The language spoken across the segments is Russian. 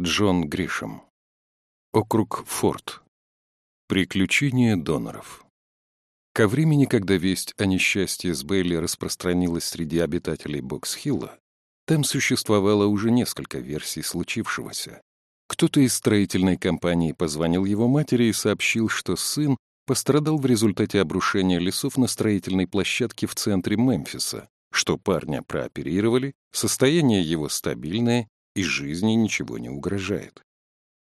Джон Гришем. Округ Форт. Приключения доноров. Ко времени, когда весть о несчастье с Бейли распространилась среди обитателей Бокс-Хилла, там существовало уже несколько версий случившегося. Кто-то из строительной компании позвонил его матери и сообщил, что сын пострадал в результате обрушения лесов на строительной площадке в центре Мемфиса, что парня прооперировали, состояние его стабильное и жизни ничего не угрожает.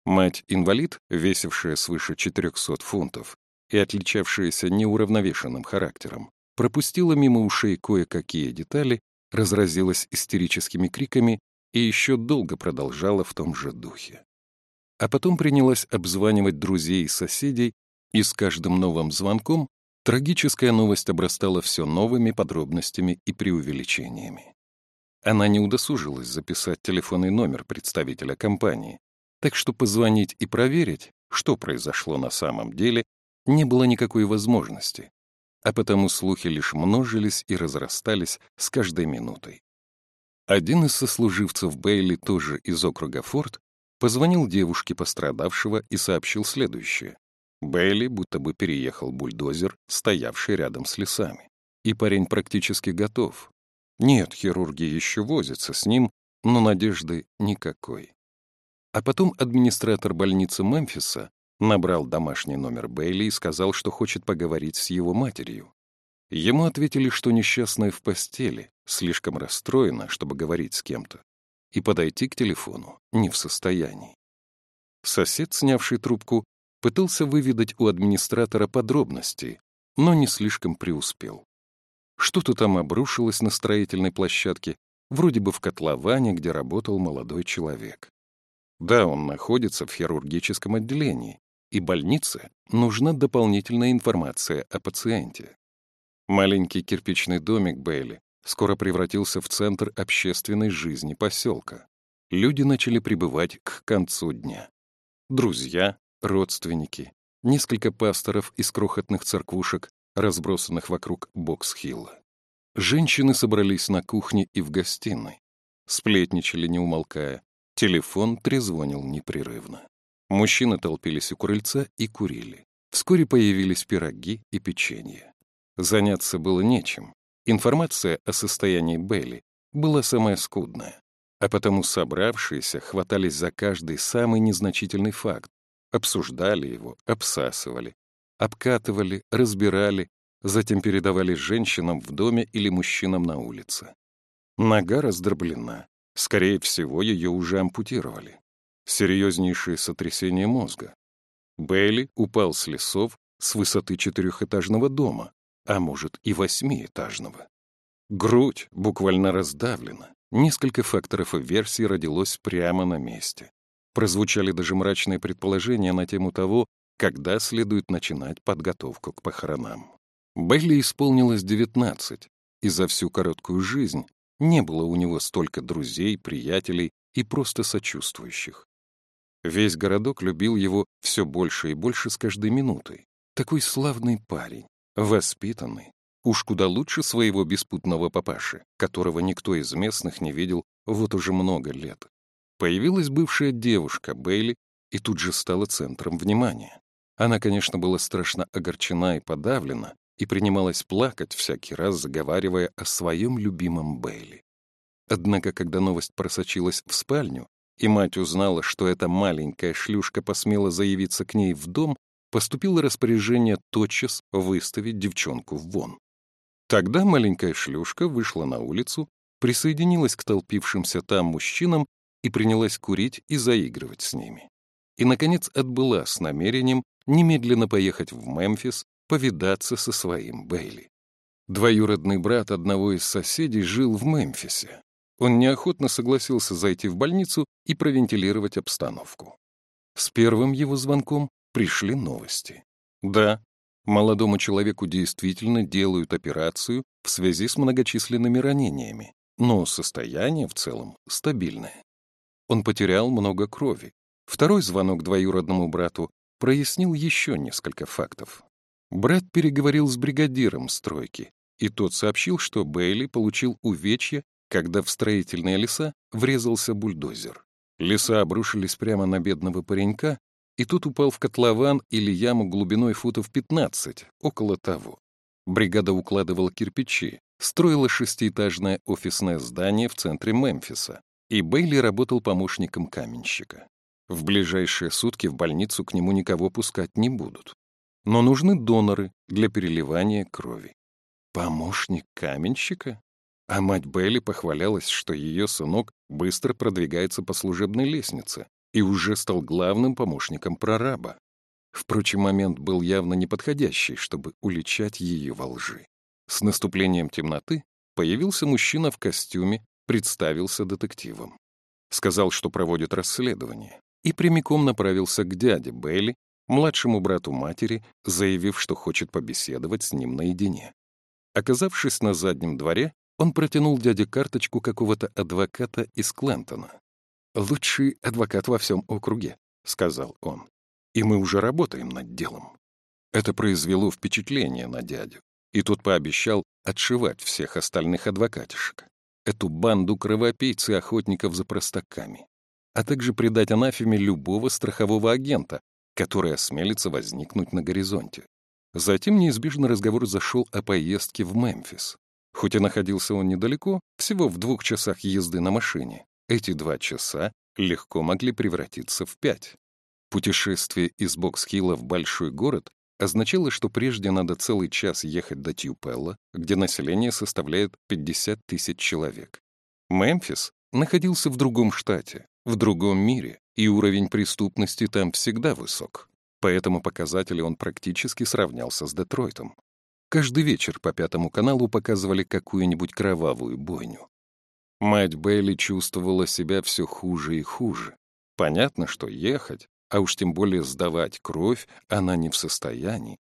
Мать-инвалид, весившая свыше 400 фунтов и отличавшаяся неуравновешенным характером, пропустила мимо ушей кое-какие детали, разразилась истерическими криками и еще долго продолжала в том же духе. А потом принялась обзванивать друзей и соседей, и с каждым новым звонком трагическая новость обрастала все новыми подробностями и преувеличениями. Она не удосужилась записать телефонный номер представителя компании, так что позвонить и проверить, что произошло на самом деле, не было никакой возможности, а потому слухи лишь множились и разрастались с каждой минутой. Один из сослуживцев Бейли, тоже из округа Форд, позвонил девушке пострадавшего и сообщил следующее. Бейли будто бы переехал бульдозер, стоявший рядом с лесами. И парень практически готов, нет, хирурги еще возятся с ним, но надежды никакой. А потом администратор больницы Мемфиса набрал домашний номер Бейли и сказал, что хочет поговорить с его матерью. Ему ответили, что несчастная в постели, слишком расстроена, чтобы говорить с кем-то, и подойти к телефону не в состоянии. Сосед, снявший трубку, пытался выведать у администратора подробности, но не слишком преуспел. Что-то там обрушилось на строительной площадке, вроде бы в котловане, где работал молодой человек. Да, он находится в хирургическом отделении, и больнице нужна дополнительная информация о пациенте. Маленький кирпичный домик Бейли скоро превратился в центр общественной жизни поселка. Люди начали прибывать к концу дня. Друзья, родственники, несколько пасторов из крохотных церквушек разбросанных вокруг Бокс-Хилла. Женщины собрались на кухне и в гостиной. Сплетничали, не умолкая. Телефон трезвонил непрерывно. Мужчины толпились у крыльца и курили. Вскоре появились пироги и печенье. Заняться было нечем. Информация о состоянии Белли была самая скудная, а потому собравшиеся хватались за каждый самый незначительный факт, обсуждали его, обсасывали, обкатывали, разбирали, затем передавали женщинам в доме или мужчинам на улице. Нога раздроблена. Скорее всего, ее уже ампутировали. Серьезнейшее сотрясение мозга. Бейли упал с лесов с высоты четырехэтажного дома, а может и восьмиэтажного. Грудь буквально раздавлена. Несколько факторов и версий родилось прямо на месте. Прозвучали даже мрачные предположения на тему того, когда следует начинать подготовку к похоронам. Белли исполнилось 19, и за всю короткую жизнь не было у него столько друзей, приятелей и просто сочувствующих. Весь городок любил его все больше и больше с каждой минутой. Такой славный парень, воспитанный, уж куда лучше своего беспутного папаши, которого никто из местных не видел вот уже много лет. Появилась бывшая девушка Бейли и тут же стала центром внимания. Она, конечно, была страшно огорчена и подавлена, и принималась плакать, всякий раз заговаривая о своем любимом Бейли. Однако, когда новость просочилась в спальню, и мать узнала, что эта маленькая шлюшка посмела заявиться к ней в дом, поступило распоряжение тотчас выставить девчонку вон. Тогда маленькая шлюшка вышла на улицу, присоединилась к толпившимся там мужчинам и принялась курить и заигрывать с ними. И, наконец, отбыла с намерением немедленно поехать в Мемфис, повидаться со своим Бейли. Двоюродный брат одного из соседей жил в Мемфисе. Он неохотно согласился зайти в больницу и провентилировать обстановку. С первым его звонком пришли новости. Да, молодому человеку действительно делают операцию в связи с многочисленными ранениями, но состояние в целом стабильное. Он потерял много крови. Второй звонок двоюродному брату прояснил еще несколько фактов. Брат переговорил с бригадиром стройки, и тот сообщил, что Бейли получил увечья, когда в строительные леса врезался бульдозер. Леса обрушились прямо на бедного паренька, и тут упал в котлован или яму глубиной футов 15, около того. Бригада укладывала кирпичи, строила шестиэтажное офисное здание в центре Мемфиса, и Бейли работал помощником каменщика. В ближайшие сутки в больницу к нему никого пускать не будут. Но нужны доноры для переливания крови. Помощник каменщика? А мать Белли похвалялась, что ее сынок быстро продвигается по служебной лестнице и уже стал главным помощником прораба. Впрочем, момент был явно неподходящий, чтобы уличать ее во лжи. С наступлением темноты появился мужчина в костюме, представился детективом. Сказал, что проводит расследование, и прямиком направился к дяде Белли, младшему брату матери, заявив, что хочет побеседовать с ним наедине. Оказавшись на заднем дворе, он протянул дяде карточку какого-то адвоката из Клентона. «Лучший адвокат во всем округе», — сказал он. «И мы уже работаем над делом». Это произвело впечатление на дядю, и тот пообещал отшивать всех остальных адвокатишек. Эту банду кровопийц и охотников за простаками, а также предать анафеме любого страхового агента, который осмелится возникнуть на горизонте. Затем неизбежно разговор зашел о поездке в Мемфис. Хоть и находился он недалеко, всего в двух часах езды на машине, эти два часа легко могли превратиться в пять. Путешествие из Боксхилла в большой город означало, что прежде надо целый час ехать до Тьюпелла, где население составляет 50 тысяч человек. Мемфис находился в другом штате, в другом мире, и уровень преступности там всегда высок. По этому показателю он практически сравнялся с Детройтом. Каждый вечер по Пятому каналу показывали какую-нибудь кровавую бойню. Мать Бейли чувствовала себя все хуже и хуже. Понятно, что ехать, а уж тем более сдавать кровь, она не в состоянии.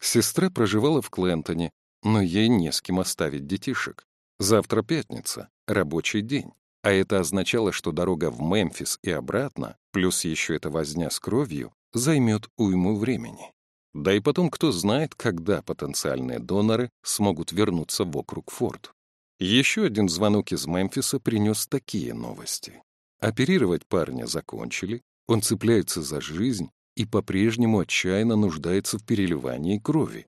Сестра проживала в Клентоне, но ей не с кем оставить детишек. Завтра пятница, рабочий день. А это означало, что дорога в Мемфис и обратно, плюс еще эта возня с кровью, займет уйму времени. Да и потом, кто знает, когда потенциальные доноры смогут вернуться в округ Форд. Еще один звонок из Мемфиса принес такие новости. Оперировать парня закончили, он цепляется за жизнь и по-прежнему отчаянно нуждается в переливании крови.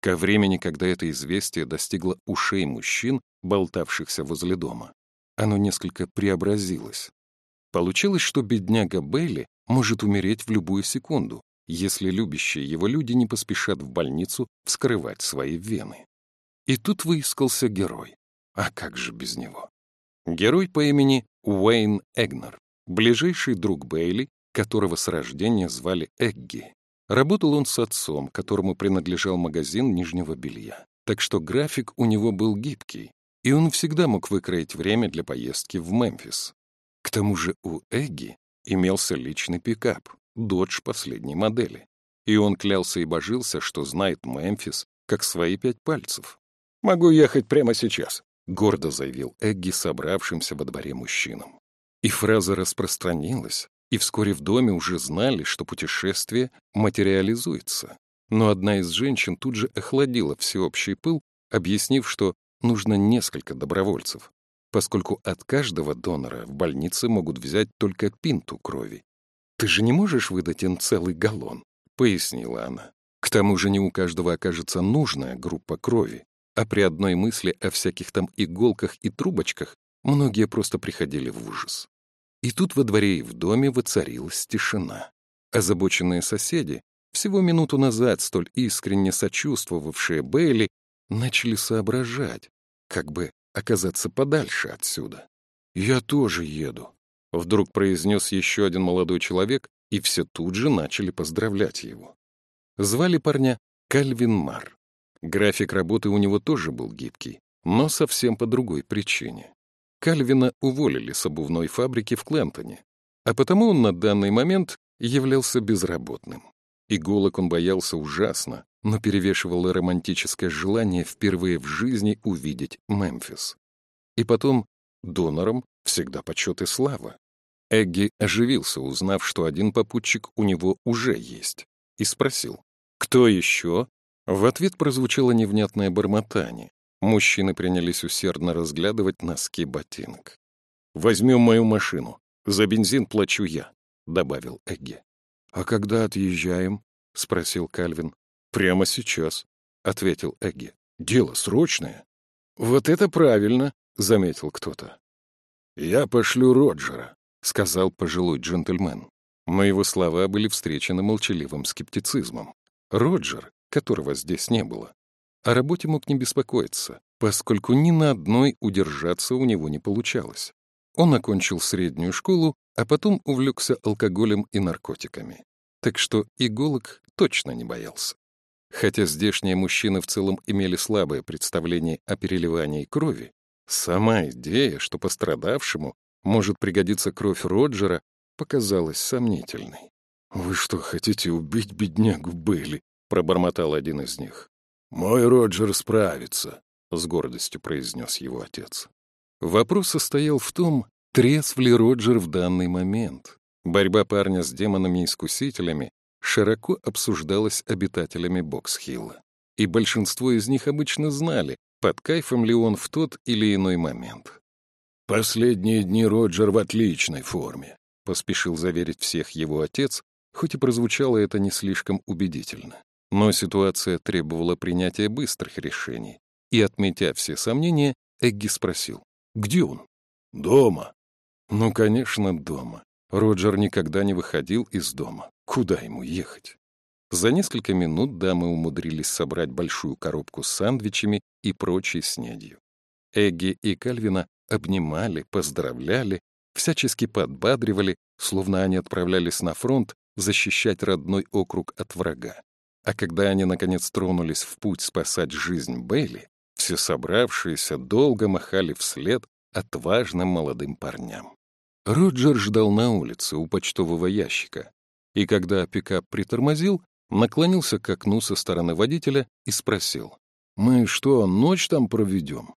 Ко времени, когда это известие достигло ушей мужчин, болтавшихся возле дома, оно несколько преобразилось. Получилось, что бедняга Бейли может умереть в любую секунду, если любящие его люди не поспешат в больницу вскрывать свои вены. И тут выискался герой. А как же без него? Герой по имени Уэйн Эгнер, ближайший друг Бейли, которого с рождения звали Эгги. Работал он с отцом, которому принадлежал магазин нижнего белья. Так что график у него был гибкий, и он всегда мог выкроить время для поездки в Мемфис. К тому же у Эгги имелся личный пикап, додж последней модели. И он клялся и божился, что знает Мемфис как свои пять пальцев. «Могу ехать прямо сейчас», — гордо заявил Эгги собравшимся во дворе мужчинам. И фраза распространилась, и вскоре в доме уже знали, что путешествие материализуется. Но одна из женщин тут же охладила всеобщий пыл, объяснив, что нужно несколько добровольцев, поскольку от каждого донора в больнице могут взять только пинту крови. «Ты же не можешь выдать им целый галлон», — пояснила она. «К тому же не у каждого окажется нужная группа крови, а при одной мысли о всяких там иголках и трубочках многие просто приходили в ужас». И тут во дворе и в доме воцарилась тишина. Озабоченные соседи, всего минуту назад столь искренне сочувствовавшие Бейли, начали соображать, как бы оказаться подальше отсюда. «Я тоже еду», — вдруг произнес еще один молодой человек, и все тут же начали поздравлять его. Звали парня Кальвин Мар. График работы у него тоже был гибкий, но совсем по другой причине. Кальвина уволили с обувной фабрики в Клентоне, а потому он на данный момент являлся безработным. Иголок он боялся ужасно, но перевешивало романтическое желание впервые в жизни увидеть Мемфис. И потом, донором всегда почет и слава. Эгги оживился, узнав, что один попутчик у него уже есть, и спросил, «Кто еще?» В ответ прозвучало невнятное бормотание. Мужчины принялись усердно разглядывать носки ботинок. «Возьмем мою машину», За бензин плачу я», — добавил Эгги. «А когда отъезжаем?» — спросил Кальвин. «Прямо сейчас», — ответил Эгги. «Дело срочное». «Вот это правильно», — заметил кто-то. «Я пошлю Роджера», — сказал пожилой джентльмен. Но его слова были встречены молчаливым скептицизмом. Роджер, которого здесь не было, о работе мог не беспокоиться, поскольку ни на одной удержаться у него не получалось. Он окончил среднюю школу, а потом увлекся алкоголем и наркотиками. Так что иголок точно не боялся. Хотя здешние мужчины в целом имели слабое представление о переливании крови, сама идея, что пострадавшему может пригодиться кровь Роджера, показалась сомнительной. «Вы что, хотите убить беднягу Бейли?» — пробормотал один из них. «Мой Роджер справится», — с гордостью произнес его отец. Вопрос состоял в том, трезв ли Роджер в данный момент. Борьба парня с демонами-искусителями широко обсуждалась обитателями Боксхилла. И большинство из них обычно знали, под кайфом ли он в тот или иной момент. «Последние дни Роджер в отличной форме», — поспешил заверить всех его отец, хоть и прозвучало это не слишком убедительно. Но ситуация требовала принятия быстрых решений, и, отметя все сомнения, Эгги спросил, где он? Дома. Ну, конечно, дома. Роджер никогда не выходил из дома. Куда ему ехать? За несколько минут дамы умудрились собрать большую коробку с сандвичами и прочей снедью. Эгги и Кальвина обнимали, поздравляли, всячески подбадривали, словно они отправлялись на фронт защищать родной округ от врага. А когда они, наконец, тронулись в путь спасать жизнь Бейли, все собравшиеся долго махали вслед отважным молодым парням. Роджер ждал на улице у почтового ящика, и когда пикап притормозил, наклонился к окну со стороны водителя и спросил. «Мы что, ночь там проведем?»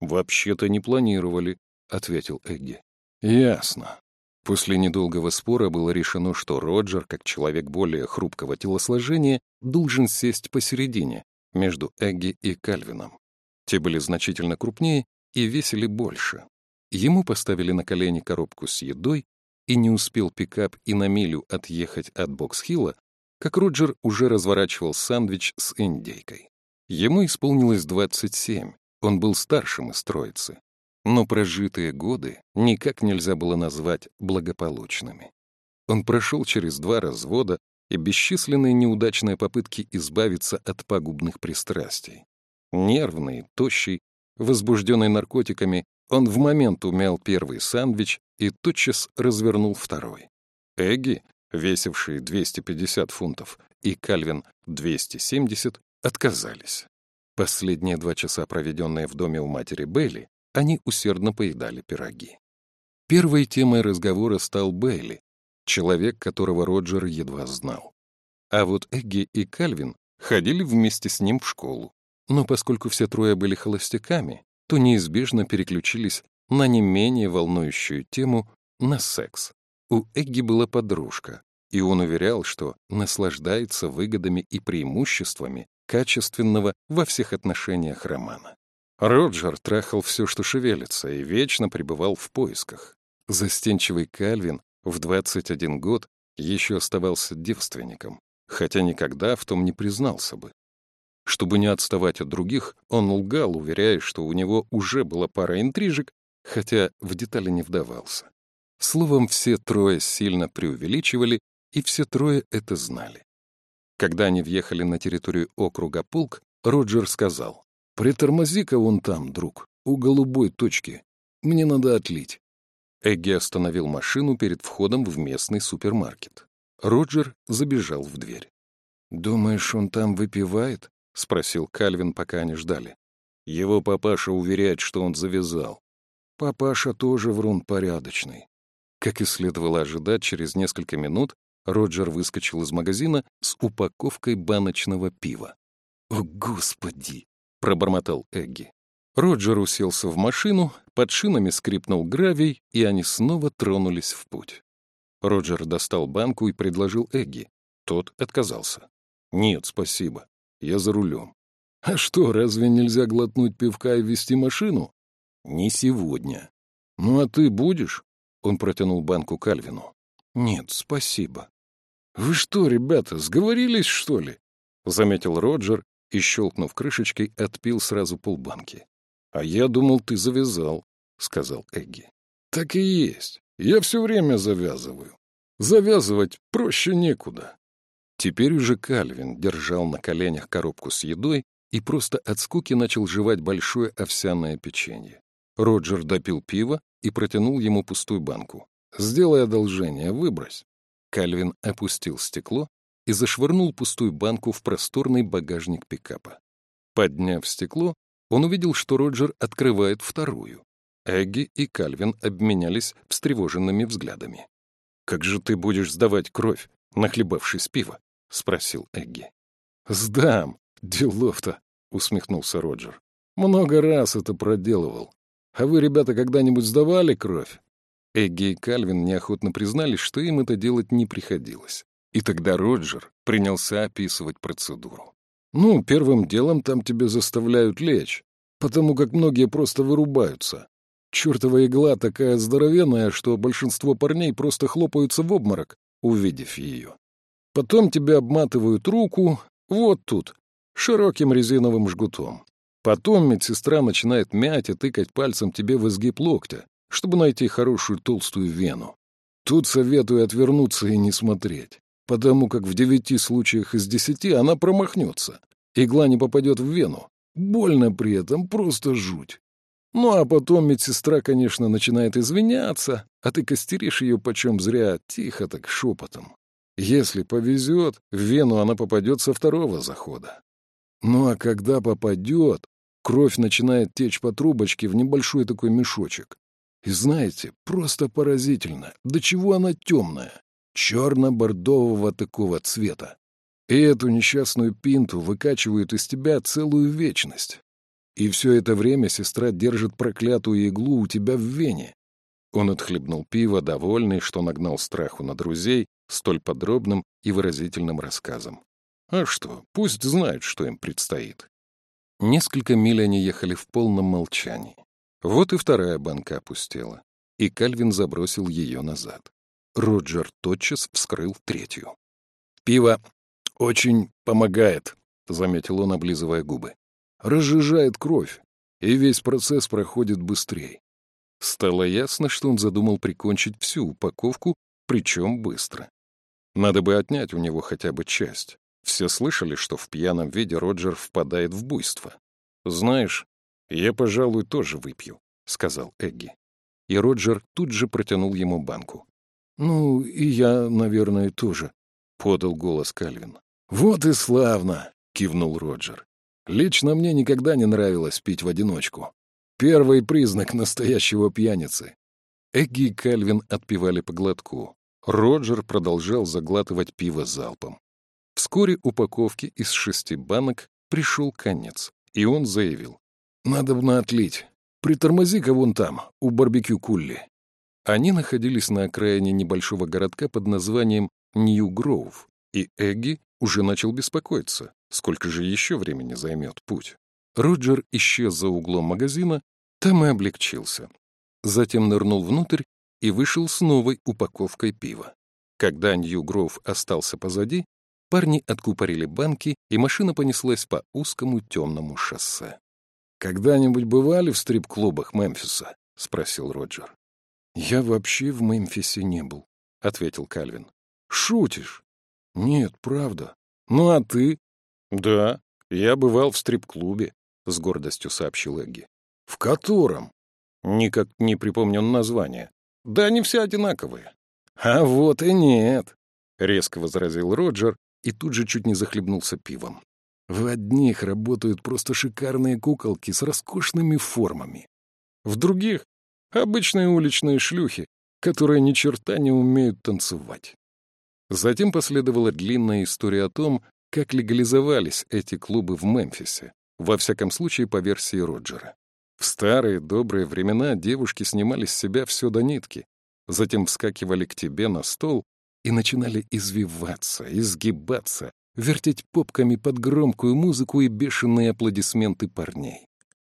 «Вообще-то не планировали», — ответил Эгги. «Ясно. После недолгого спора было решено, что Роджер, как человек более хрупкого телосложения, должен сесть посередине, между Эгги и Кальвином. Те были значительно крупнее и весили больше. Ему поставили на колени коробку с едой, и не успел пикап и на милю отъехать от Боксхилла, как Роджер уже разворачивал сандвич с индейкой. Ему исполнилось 27, он был старшим из троицы но прожитые годы никак нельзя было назвать благополучными. Он прошел через два развода и бесчисленные неудачные попытки избавиться от пагубных пристрастий. Нервный, тощий, возбужденный наркотиками, он в момент умял первый сандвич и тотчас развернул второй. Эгги, весивший 250 фунтов, и Кальвин 270, отказались. Последние два часа, проведенные в доме у матери Белли, они усердно поедали пироги. Первой темой разговора стал Бейли, человек, которого Роджер едва знал. А вот Эгги и Кальвин ходили вместе с ним в школу. Но поскольку все трое были холостяками, то неизбежно переключились на не менее волнующую тему на секс. У Эгги была подружка, и он уверял, что наслаждается выгодами и преимуществами качественного во всех отношениях романа. Роджер трахал все, что шевелится, и вечно пребывал в поисках. Застенчивый Кальвин в 21 год еще оставался девственником, хотя никогда в том не признался бы. Чтобы не отставать от других, он лгал, уверяя, что у него уже была пара интрижек, хотя в детали не вдавался. Словом, все трое сильно преувеличивали, и все трое это знали. Когда они въехали на территорию округа Полк, Роджер сказал, «Притормози-ка вон там, друг, у голубой точки. Мне надо отлить». Эгги остановил машину перед входом в местный супермаркет. Роджер забежал в дверь. «Думаешь, он там выпивает?» — спросил Кальвин, пока они ждали. Его папаша уверяет, что он завязал. Папаша тоже врун порядочный. Как и следовало ожидать, через несколько минут Роджер выскочил из магазина с упаковкой баночного пива. «О, Господи!» пробормотал Эгги. Роджер уселся в машину, под шинами скрипнул гравий, и они снова тронулись в путь. Роджер достал банку и предложил Эгги. Тот отказался. «Нет, спасибо. Я за рулем». «А что, разве нельзя глотнуть пивка и вести машину?» «Не сегодня». «Ну а ты будешь?» Он протянул банку Кальвину. «Нет, спасибо». «Вы что, ребята, сговорились, что ли?» — заметил Роджер и, щелкнув крышечкой, отпил сразу полбанки. «А я думал, ты завязал», — сказал Эгги. «Так и есть. Я все время завязываю. Завязывать проще некуда». Теперь уже Кальвин держал на коленях коробку с едой и просто от скуки начал жевать большое овсяное печенье. Роджер допил пиво и протянул ему пустую банку. «Сделай одолжение, выбрось». Кальвин опустил стекло и зашвырнул пустую банку в просторный багажник пикапа. Подняв стекло, он увидел, что Роджер открывает вторую. Эгги и Кальвин обменялись встревоженными взглядами. «Как же ты будешь сдавать кровь, нахлебавшись пива?» — спросил Эгги. «Сдам, делов-то», — усмехнулся Роджер. «Много раз это проделывал. А вы, ребята, когда-нибудь сдавали кровь?» Эгги и Кальвин неохотно признались, что им это делать не приходилось. И тогда Роджер принялся описывать процедуру. «Ну, первым делом там тебе заставляют лечь, потому как многие просто вырубаются. Чёртова игла такая здоровенная, что большинство парней просто хлопаются в обморок, увидев ее. Потом тебе обматывают руку вот тут, широким резиновым жгутом. Потом медсестра начинает мять и тыкать пальцем тебе в изгиб локтя, чтобы найти хорошую толстую вену. Тут советую отвернуться и не смотреть потому как в девяти случаях из десяти она промахнется. Игла не попадет в вену. Больно при этом, просто жуть. Ну а потом медсестра, конечно, начинает извиняться, а ты костеришь ее почем зря, тихо так, шепотом. Если повезет, в вену она попадет со второго захода. Ну а когда попадет, кровь начинает течь по трубочке в небольшой такой мешочек. И знаете, просто поразительно, до чего она темная черно-бордового такого цвета. И эту несчастную пинту выкачивают из тебя целую вечность. И все это время сестра держит проклятую иглу у тебя в вене. Он отхлебнул пиво, довольный, что нагнал страху на друзей столь подробным и выразительным рассказом. А что, пусть знают, что им предстоит. Несколько миль они ехали в полном молчании. Вот и вторая банка опустела, и Кальвин забросил ее назад. Роджер тотчас вскрыл третью. «Пиво очень помогает», — заметил он, облизывая губы. «Разжижает кровь, и весь процесс проходит быстрее». Стало ясно, что он задумал прикончить всю упаковку, причем быстро. Надо бы отнять у него хотя бы часть. Все слышали, что в пьяном виде Роджер впадает в буйство. «Знаешь, я, пожалуй, тоже выпью», — сказал Эгги. И Роджер тут же протянул ему банку. «Ну, и я, наверное, тоже», — подал голос Кальвин. «Вот и славно!» — кивнул Роджер. «Лично мне никогда не нравилось пить в одиночку. Первый признак настоящего пьяницы». Эгги и Кальвин отпивали по глотку. Роджер продолжал заглатывать пиво залпом. Вскоре упаковке из шести банок пришел конец, и он заявил. «Надо бы отлить. Притормози-ка вон там, у барбекю Кулли. Они находились на окраине небольшого городка под названием Нью-Гроув, и Эгги уже начал беспокоиться, сколько же еще времени займет путь. Роджер исчез за углом магазина, там и облегчился. Затем нырнул внутрь и вышел с новой упаковкой пива. Когда Нью-Гроув остался позади, парни откупорили банки, и машина понеслась по узкому темному шоссе. «Когда-нибудь бывали в стрип-клубах Мемфиса?» — спросил Роджер. «Я вообще в Мемфисе не был», — ответил Кальвин. «Шутишь?» «Нет, правда». «Ну а ты?» «Да, я бывал в стрип-клубе», — с гордостью сообщил Эгги. «В котором?» «Никак не припомню название. Да они все одинаковые». «А вот и нет», — резко возразил Роджер и тут же чуть не захлебнулся пивом. «В одних работают просто шикарные куколки с роскошными формами. В других Обычные уличные шлюхи, которые ни черта не умеют танцевать. Затем последовала длинная история о том, как легализовались эти клубы в Мемфисе, во всяком случае по версии Роджера. В старые добрые времена девушки снимали с себя все до нитки, затем вскакивали к тебе на стол и начинали извиваться, изгибаться, вертеть попками под громкую музыку и бешеные аплодисменты парней.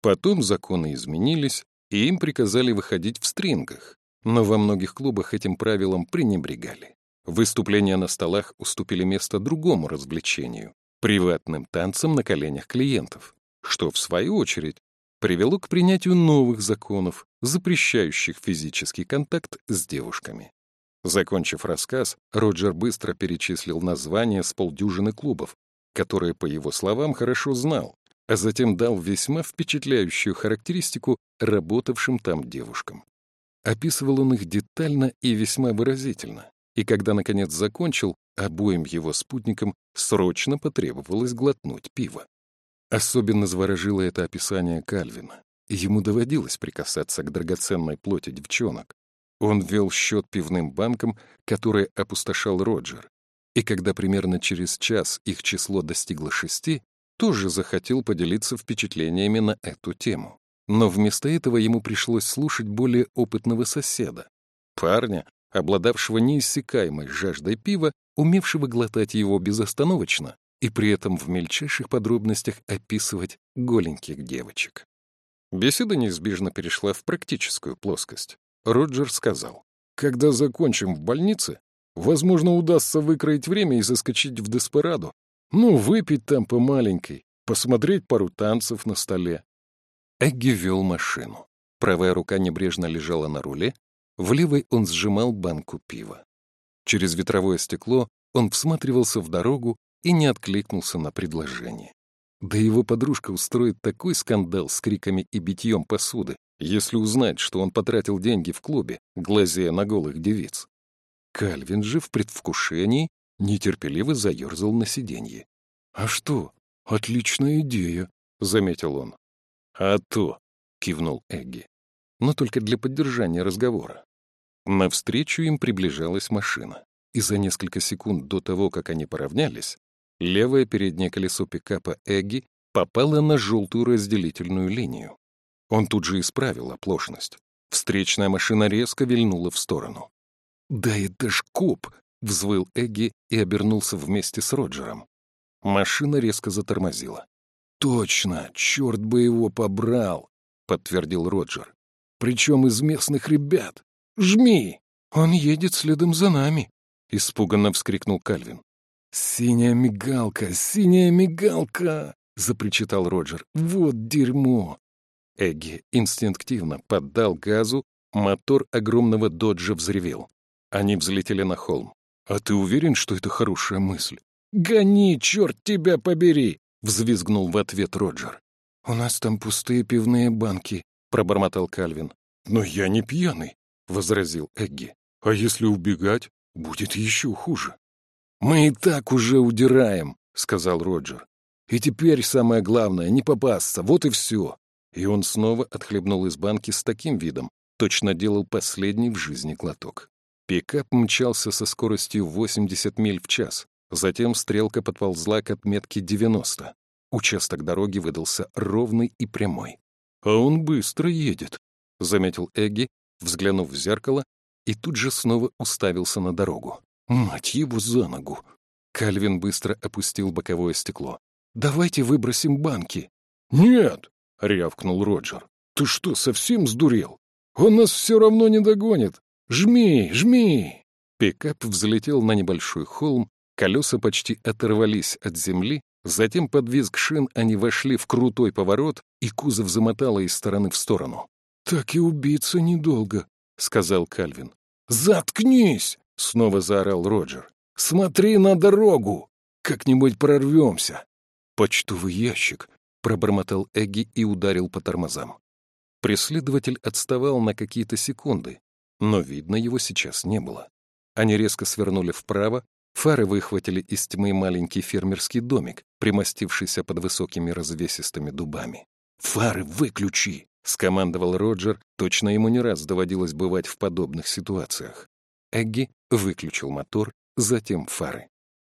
Потом законы изменились, и им приказали выходить в стрингах. Но во многих клубах этим правилом пренебрегали. Выступления на столах уступили место другому развлечению — приватным танцам на коленях клиентов, что, в свою очередь, привело к принятию новых законов, запрещающих физический контакт с девушками. Закончив рассказ, Роджер быстро перечислил названия с полдюжины клубов, которые, по его словам, хорошо знал, а затем дал весьма впечатляющую характеристику работавшим там девушкам. Описывал он их детально и весьма выразительно, и когда, наконец, закончил, обоим его спутникам срочно потребовалось глотнуть пиво. Особенно заворожило это описание Кальвина. Ему доводилось прикасаться к драгоценной плоти девчонок. Он вел счет пивным банкам, которые опустошал Роджер. И когда примерно через час их число достигло шести, тоже захотел поделиться впечатлениями на эту тему. Но вместо этого ему пришлось слушать более опытного соседа, парня, обладавшего неиссякаемой жаждой пива, умевшего глотать его безостановочно и при этом в мельчайших подробностях описывать голеньких девочек. Беседа неизбежно перешла в практическую плоскость. Роджер сказал, «Когда закончим в больнице, возможно, удастся выкроить время и заскочить в Деспирадо. Ну, выпить там по маленькой, посмотреть пару танцев на столе». Эгги вел машину. Правая рука небрежно лежала на руле, в левой он сжимал банку пива. Через ветровое стекло он всматривался в дорогу и не откликнулся на предложение. Да его подружка устроит такой скандал с криками и битьем посуды, если узнает, что он потратил деньги в клубе, глазея на голых девиц. Кальвин же в предвкушении нетерпеливо заерзал на сиденье. «А что? Отличная идея», — заметил он. «А то», — кивнул Эгги, но только для поддержания разговора. Навстречу им приближалась машина, и за несколько секунд до того, как они поравнялись, Левое переднее колесо пикапа Эгги попало на желтую разделительную линию. Он тут же исправил оплошность. Встречная машина резко вильнула в сторону. «Да это ж коп!» — взвыл Эгги и обернулся вместе с Роджером. Машина резко затормозила. «Точно! Черт бы его побрал!» — подтвердил Роджер. «Причем из местных ребят! Жми! Он едет следом за нами!» — испуганно вскрикнул Кальвин. «Синяя мигалка, синяя мигалка!» — запричитал Роджер. «Вот дерьмо!» Эгги инстинктивно поддал газу, мотор огромного доджа взревел. Они взлетели на холм. «А ты уверен, что это хорошая мысль?» «Гони, черт тебя побери!» — взвизгнул в ответ Роджер. «У нас там пустые пивные банки», — пробормотал Кальвин. «Но я не пьяный», — возразил Эгги. «А если убегать, будет еще хуже». «Мы и так уже удираем», — сказал Роджер. «И теперь самое главное — не попасться, вот и все». И он снова отхлебнул из банки с таким видом, точно делал последний в жизни глоток. Пикап мчался со скоростью 80 миль в час. Затем стрелка подползла к отметке 90. Участок дороги выдался ровный и прямой. «А он быстро едет», — заметил Эгги, взглянув в зеркало, и тут же снова уставился на дорогу. Мать его за ногу! Кальвин быстро опустил боковое стекло. «Давайте выбросим банки». «Нет!» — рявкнул Роджер. «Ты что, совсем сдурел? Он нас все равно не догонит. Жми, жми!» Пикап взлетел на небольшой холм, колеса почти оторвались от земли, затем под визг шин они вошли в крутой поворот, и кузов замотало из стороны в сторону. «Так и убиться недолго», — сказал Кальвин. «Заткнись!» — снова заорал Роджер. «Смотри на дорогу! Как-нибудь прорвемся!» «Почтовый ящик!» — пробормотал Эгги и ударил по тормозам. Преследователь отставал на какие-то секунды, но видно его сейчас не было. Они резко свернули вправо, фары выхватили из тьмы маленький фермерский домик, примостившийся под высокими развесистыми дубами. «Фары выключи!» — скомандовал Роджер, точно ему не раз доводилось бывать в подобных ситуациях. Эгги выключил мотор, затем фары.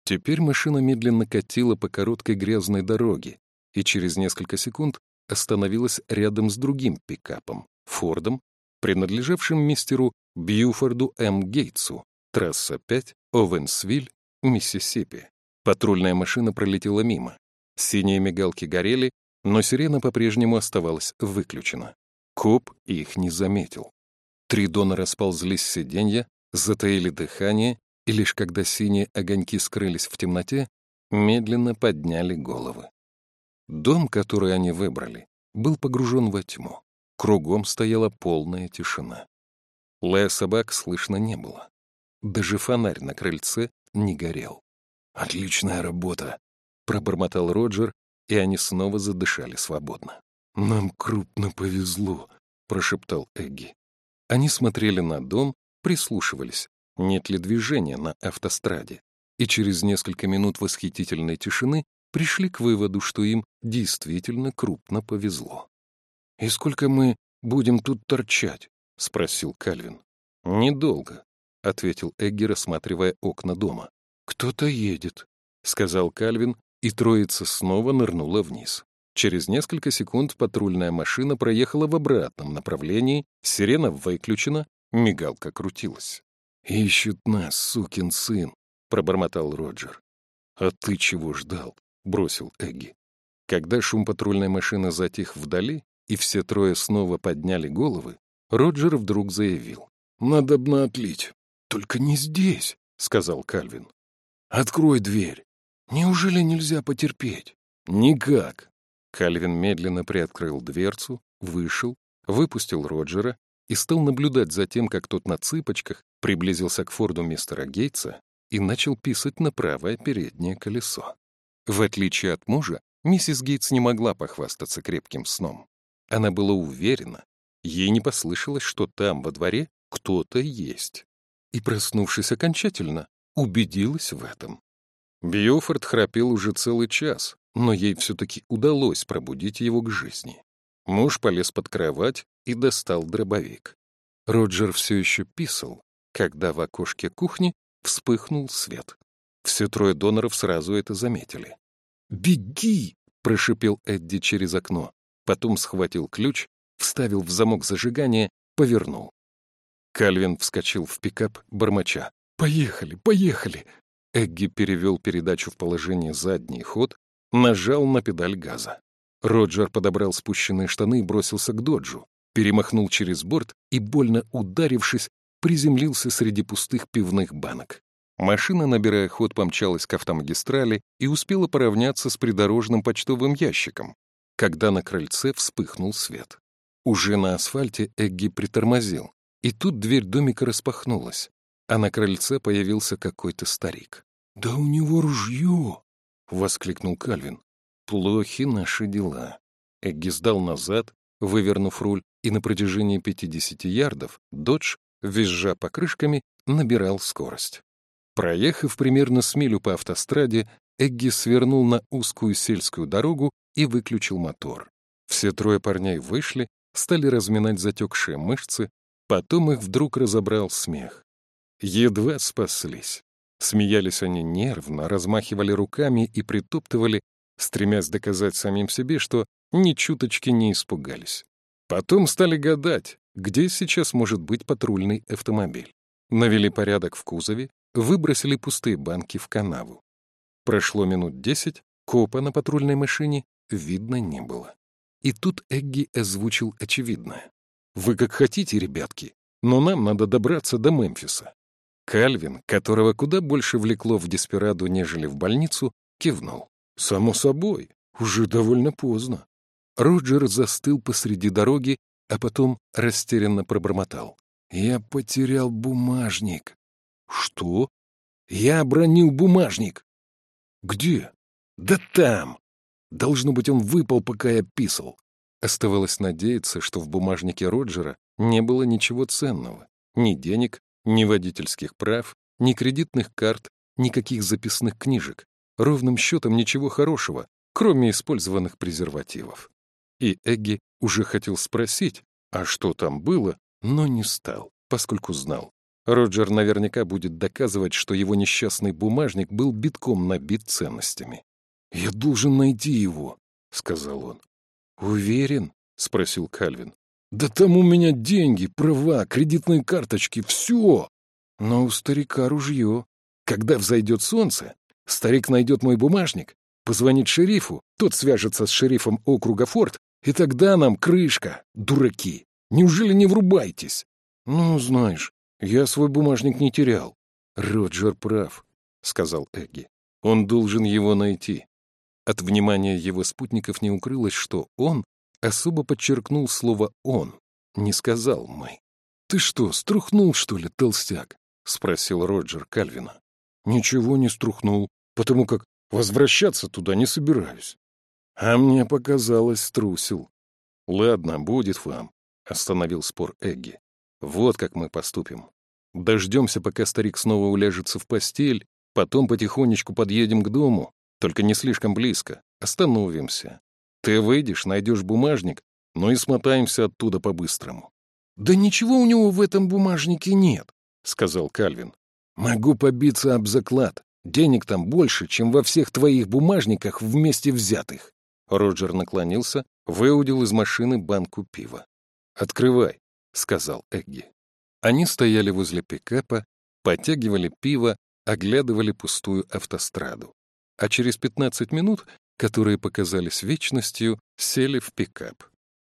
Теперь машина медленно катила по короткой грязной дороге и через несколько секунд остановилась рядом с другим пикапом, Фордом, принадлежавшим мистеру Бьюфорду М. Гейтсу, трасса 5, Овенсвиль, Миссисипи. Патрульная машина пролетела мимо. Синие мигалки горели, но сирена по-прежнему оставалась выключена. Коп их не заметил. Три донора сползлись с сиденья, затаили дыхание, и лишь когда синие огоньки скрылись в темноте, медленно подняли головы. Дом, который они выбрали, был погружен во тьму. Кругом стояла полная тишина. Лая собак слышно не было. Даже фонарь на крыльце не горел. «Отличная работа!» — пробормотал Роджер, и они снова задышали свободно. «Нам крупно повезло», — прошептал Эгги. Они смотрели на дом, прислушивались, нет ли движения на автостраде, и через несколько минут восхитительной тишины пришли к выводу, что им действительно крупно повезло. «И сколько мы будем тут торчать?» — спросил Кальвин. «Недолго», — ответил Эгги, рассматривая окна дома. «Кто-то едет», — сказал Кальвин, и троица снова нырнула вниз. Через несколько секунд патрульная машина проехала в обратном направлении, сирена выключена, мигалка крутилась. «Ищут нас, сукин сын», — пробормотал Роджер. «А ты чего ждал?» — бросил Эгги. Когда шум патрульной машины затих вдали, и все трое снова подняли головы, Роджер вдруг заявил. «Надо бы отлить. Только не здесь», — сказал Кальвин. «Открой дверь. Неужели нельзя потерпеть?» «Никак», Кальвин медленно приоткрыл дверцу, вышел, выпустил Роджера и стал наблюдать за тем, как тот на цыпочках приблизился к Форду мистера Гейтса и начал писать на правое переднее колесо. В отличие от мужа, миссис Гейтс не могла похвастаться крепким сном. Она была уверена, ей не послышалось, что там, во дворе, кто-то есть. И, проснувшись окончательно, убедилась в этом. Бьюфорд храпел уже целый час, но ей все-таки удалось пробудить его к жизни. Муж полез под кровать и достал дробовик. Роджер все еще писал, когда в окошке кухни вспыхнул свет. Все трое доноров сразу это заметили. «Беги!» — прошипел Эдди через окно. Потом схватил ключ, вставил в замок зажигания, повернул. Кальвин вскочил в пикап, бормоча. «Поехали, поехали!» Эгги перевел передачу в положение задний ход, нажал на педаль газа. Роджер подобрал спущенные штаны и бросился к доджу, перемахнул через борт и, больно ударившись, приземлился среди пустых пивных банок. Машина, набирая ход, помчалась к автомагистрали и успела поравняться с придорожным почтовым ящиком, когда на крыльце вспыхнул свет. Уже на асфальте Эгги притормозил, и тут дверь домика распахнулась, а на крыльце появился какой-то старик. «Да у него ружье!» — воскликнул Кальвин. «Плохи наши дела». Эгги сдал назад, вывернув руль, и на протяжении 50 ярдов Додж, визжа покрышками, набирал скорость. Проехав примерно с милю по автостраде, Эгги свернул на узкую сельскую дорогу и выключил мотор. Все трое парней вышли, стали разминать затекшие мышцы, потом их вдруг разобрал смех. Едва спаслись. Смеялись они нервно, размахивали руками и притоптывали, стремясь доказать самим себе, что ни чуточки не испугались. Потом стали гадать, где сейчас может быть патрульный автомобиль. Навели порядок в кузове, выбросили пустые банки в канаву. Прошло минут десять, копа на патрульной машине видно не было. И тут Эгги озвучил очевидное. «Вы как хотите, ребятки, но нам надо добраться до Мемфиса. Кальвин, которого куда больше влекло в Деспираду, нежели в больницу, кивнул. «Само собой, уже довольно поздно». Роджер застыл посреди дороги, а потом растерянно пробормотал. «Я потерял бумажник». «Что?» «Я обронил бумажник». «Где?» «Да там!» Должно быть, он выпал, пока я писал. Оставалось надеяться, что в бумажнике Роджера не было ничего ценного. Ни денег, ни водительских прав, ни кредитных карт, никаких записных книжек. Ровным счетом ничего хорошего, кроме использованных презервативов. И Эгги уже хотел спросить, а что там было, но не стал, поскольку знал. Роджер наверняка будет доказывать, что его несчастный бумажник был битком набит ценностями. «Я должен найти его», — сказал он. «Уверен?» — спросил Кальвин. Да там у меня деньги, права, кредитные карточки, все. Но у старика ружье. Когда взойдет солнце, старик найдет мой бумажник, позвонит шерифу, тот свяжется с шерифом округа Форт, и тогда нам крышка, дураки. Неужели не врубайтесь? «Ну, знаешь, я свой бумажник не терял. Роджер прав», — сказал Эгги. «Он должен его найти». От внимания его спутников не укрылось, что он особо подчеркнул слово «он», не сказал «мы». «Ты что, струхнул, что ли, толстяк?» — спросил Роджер Кальвина. «Ничего не струхнул, потому как возвращаться туда не собираюсь». «А мне показалось, струсил». «Ладно, будет вам», — остановил спор Эгги. «Вот как мы поступим. Дождемся, пока старик снова уляжется в постель, потом потихонечку подъедем к дому, только не слишком близко, остановимся. Ты выйдешь, найдешь бумажник, ну и смотаемся оттуда по-быстрому». «Да ничего у него в этом бумажнике нет», — сказал Кальвин. «Могу побиться об заклад. Денег там больше, чем во всех твоих бумажниках вместе взятых». Роджер наклонился, выудил из машины банку пива. «Открывай», — сказал Эгги. Они стояли возле пикапа, подтягивали пиво, оглядывали пустую автостраду. А через 15 минут, которые показались вечностью, сели в пикап.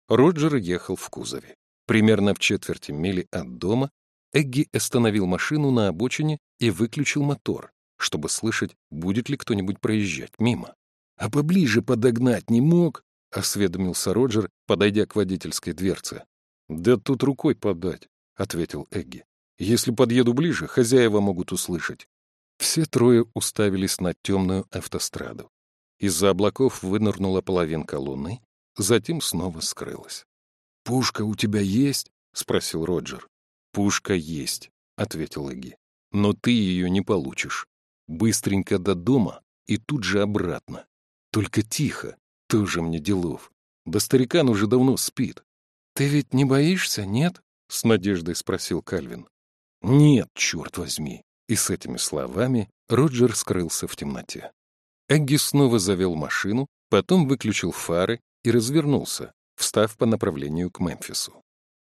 Роджер ехал в кузове. Примерно в четверти мили от дома Эгги остановил машину на обочине и выключил мотор, чтобы слышать, будет ли кто-нибудь проезжать мимо. «А поближе подогнать не мог?» — осведомился Роджер, подойдя к водительской дверце. «Да тут рукой подать», — ответил Эгги. «Если подъеду ближе, хозяева могут услышать». Все трое уставились на темную автостраду. Из-за облаков вынырнула половинка луны, затем снова скрылась. «Пушка у тебя есть?» — спросил Роджер. «Пушка есть», — ответил Эгги. «Но ты ее не получишь. Быстренько до дома и тут же обратно. Только тихо, тоже мне делов. Да старикан уже давно спит». «Ты ведь не боишься, нет?» — с надеждой спросил Кальвин. «Нет, черт возьми!» И с этими словами Роджер скрылся в темноте. Эгги снова завел машину, потом выключил фары и развернулся, встав по направлению к Мемфису.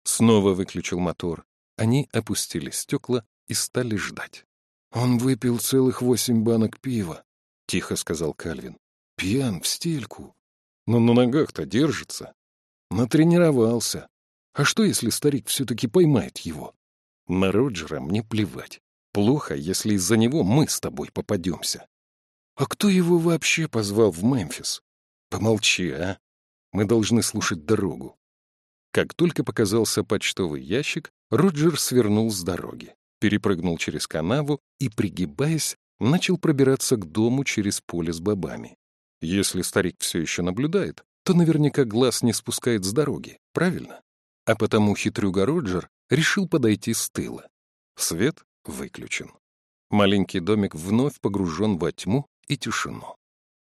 Снова выключил мотор. Они опустили стекла и стали ждать. «Он выпил целых восемь банок пива», — тихо сказал Кальвин. «Пьян в стельку. Но на ногах-то держится. Натренировался. А что, если старик все-таки поймает его? На Роджера мне плевать. Плохо, если из-за него мы с тобой попадемся. А кто его вообще позвал в Мемфис? Помолчи, а? Мы должны слушать дорогу. Как только показался почтовый ящик, Роджер свернул с дороги, перепрыгнул через канаву и, пригибаясь, начал пробираться к дому через поле с бобами. Если старик все еще наблюдает, то наверняка глаз не спускает с дороги, правильно? А потому хитрюга Роджер решил подойти с тыла. Свет выключен. Маленький домик вновь погружен во тьму и тишину.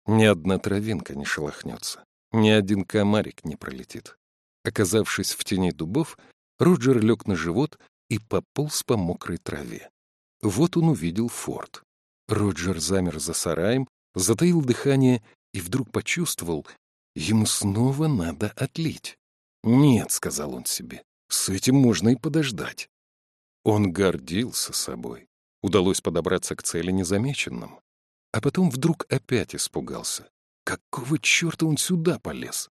Ни одна травинка не шелохнется, ни один комарик не пролетит. Оказавшись в тени дубов, Роджер лег на живот и пополз по мокрой траве. Вот он увидел форт. Роджер замер за сараем, затаил дыхание и вдруг почувствовал, ему снова надо отлить. «Нет», — сказал он себе, — «с этим можно и подождать». Он гордился собой. Удалось подобраться к цели незамеченным. А потом вдруг опять испугался. Какого черта он сюда полез?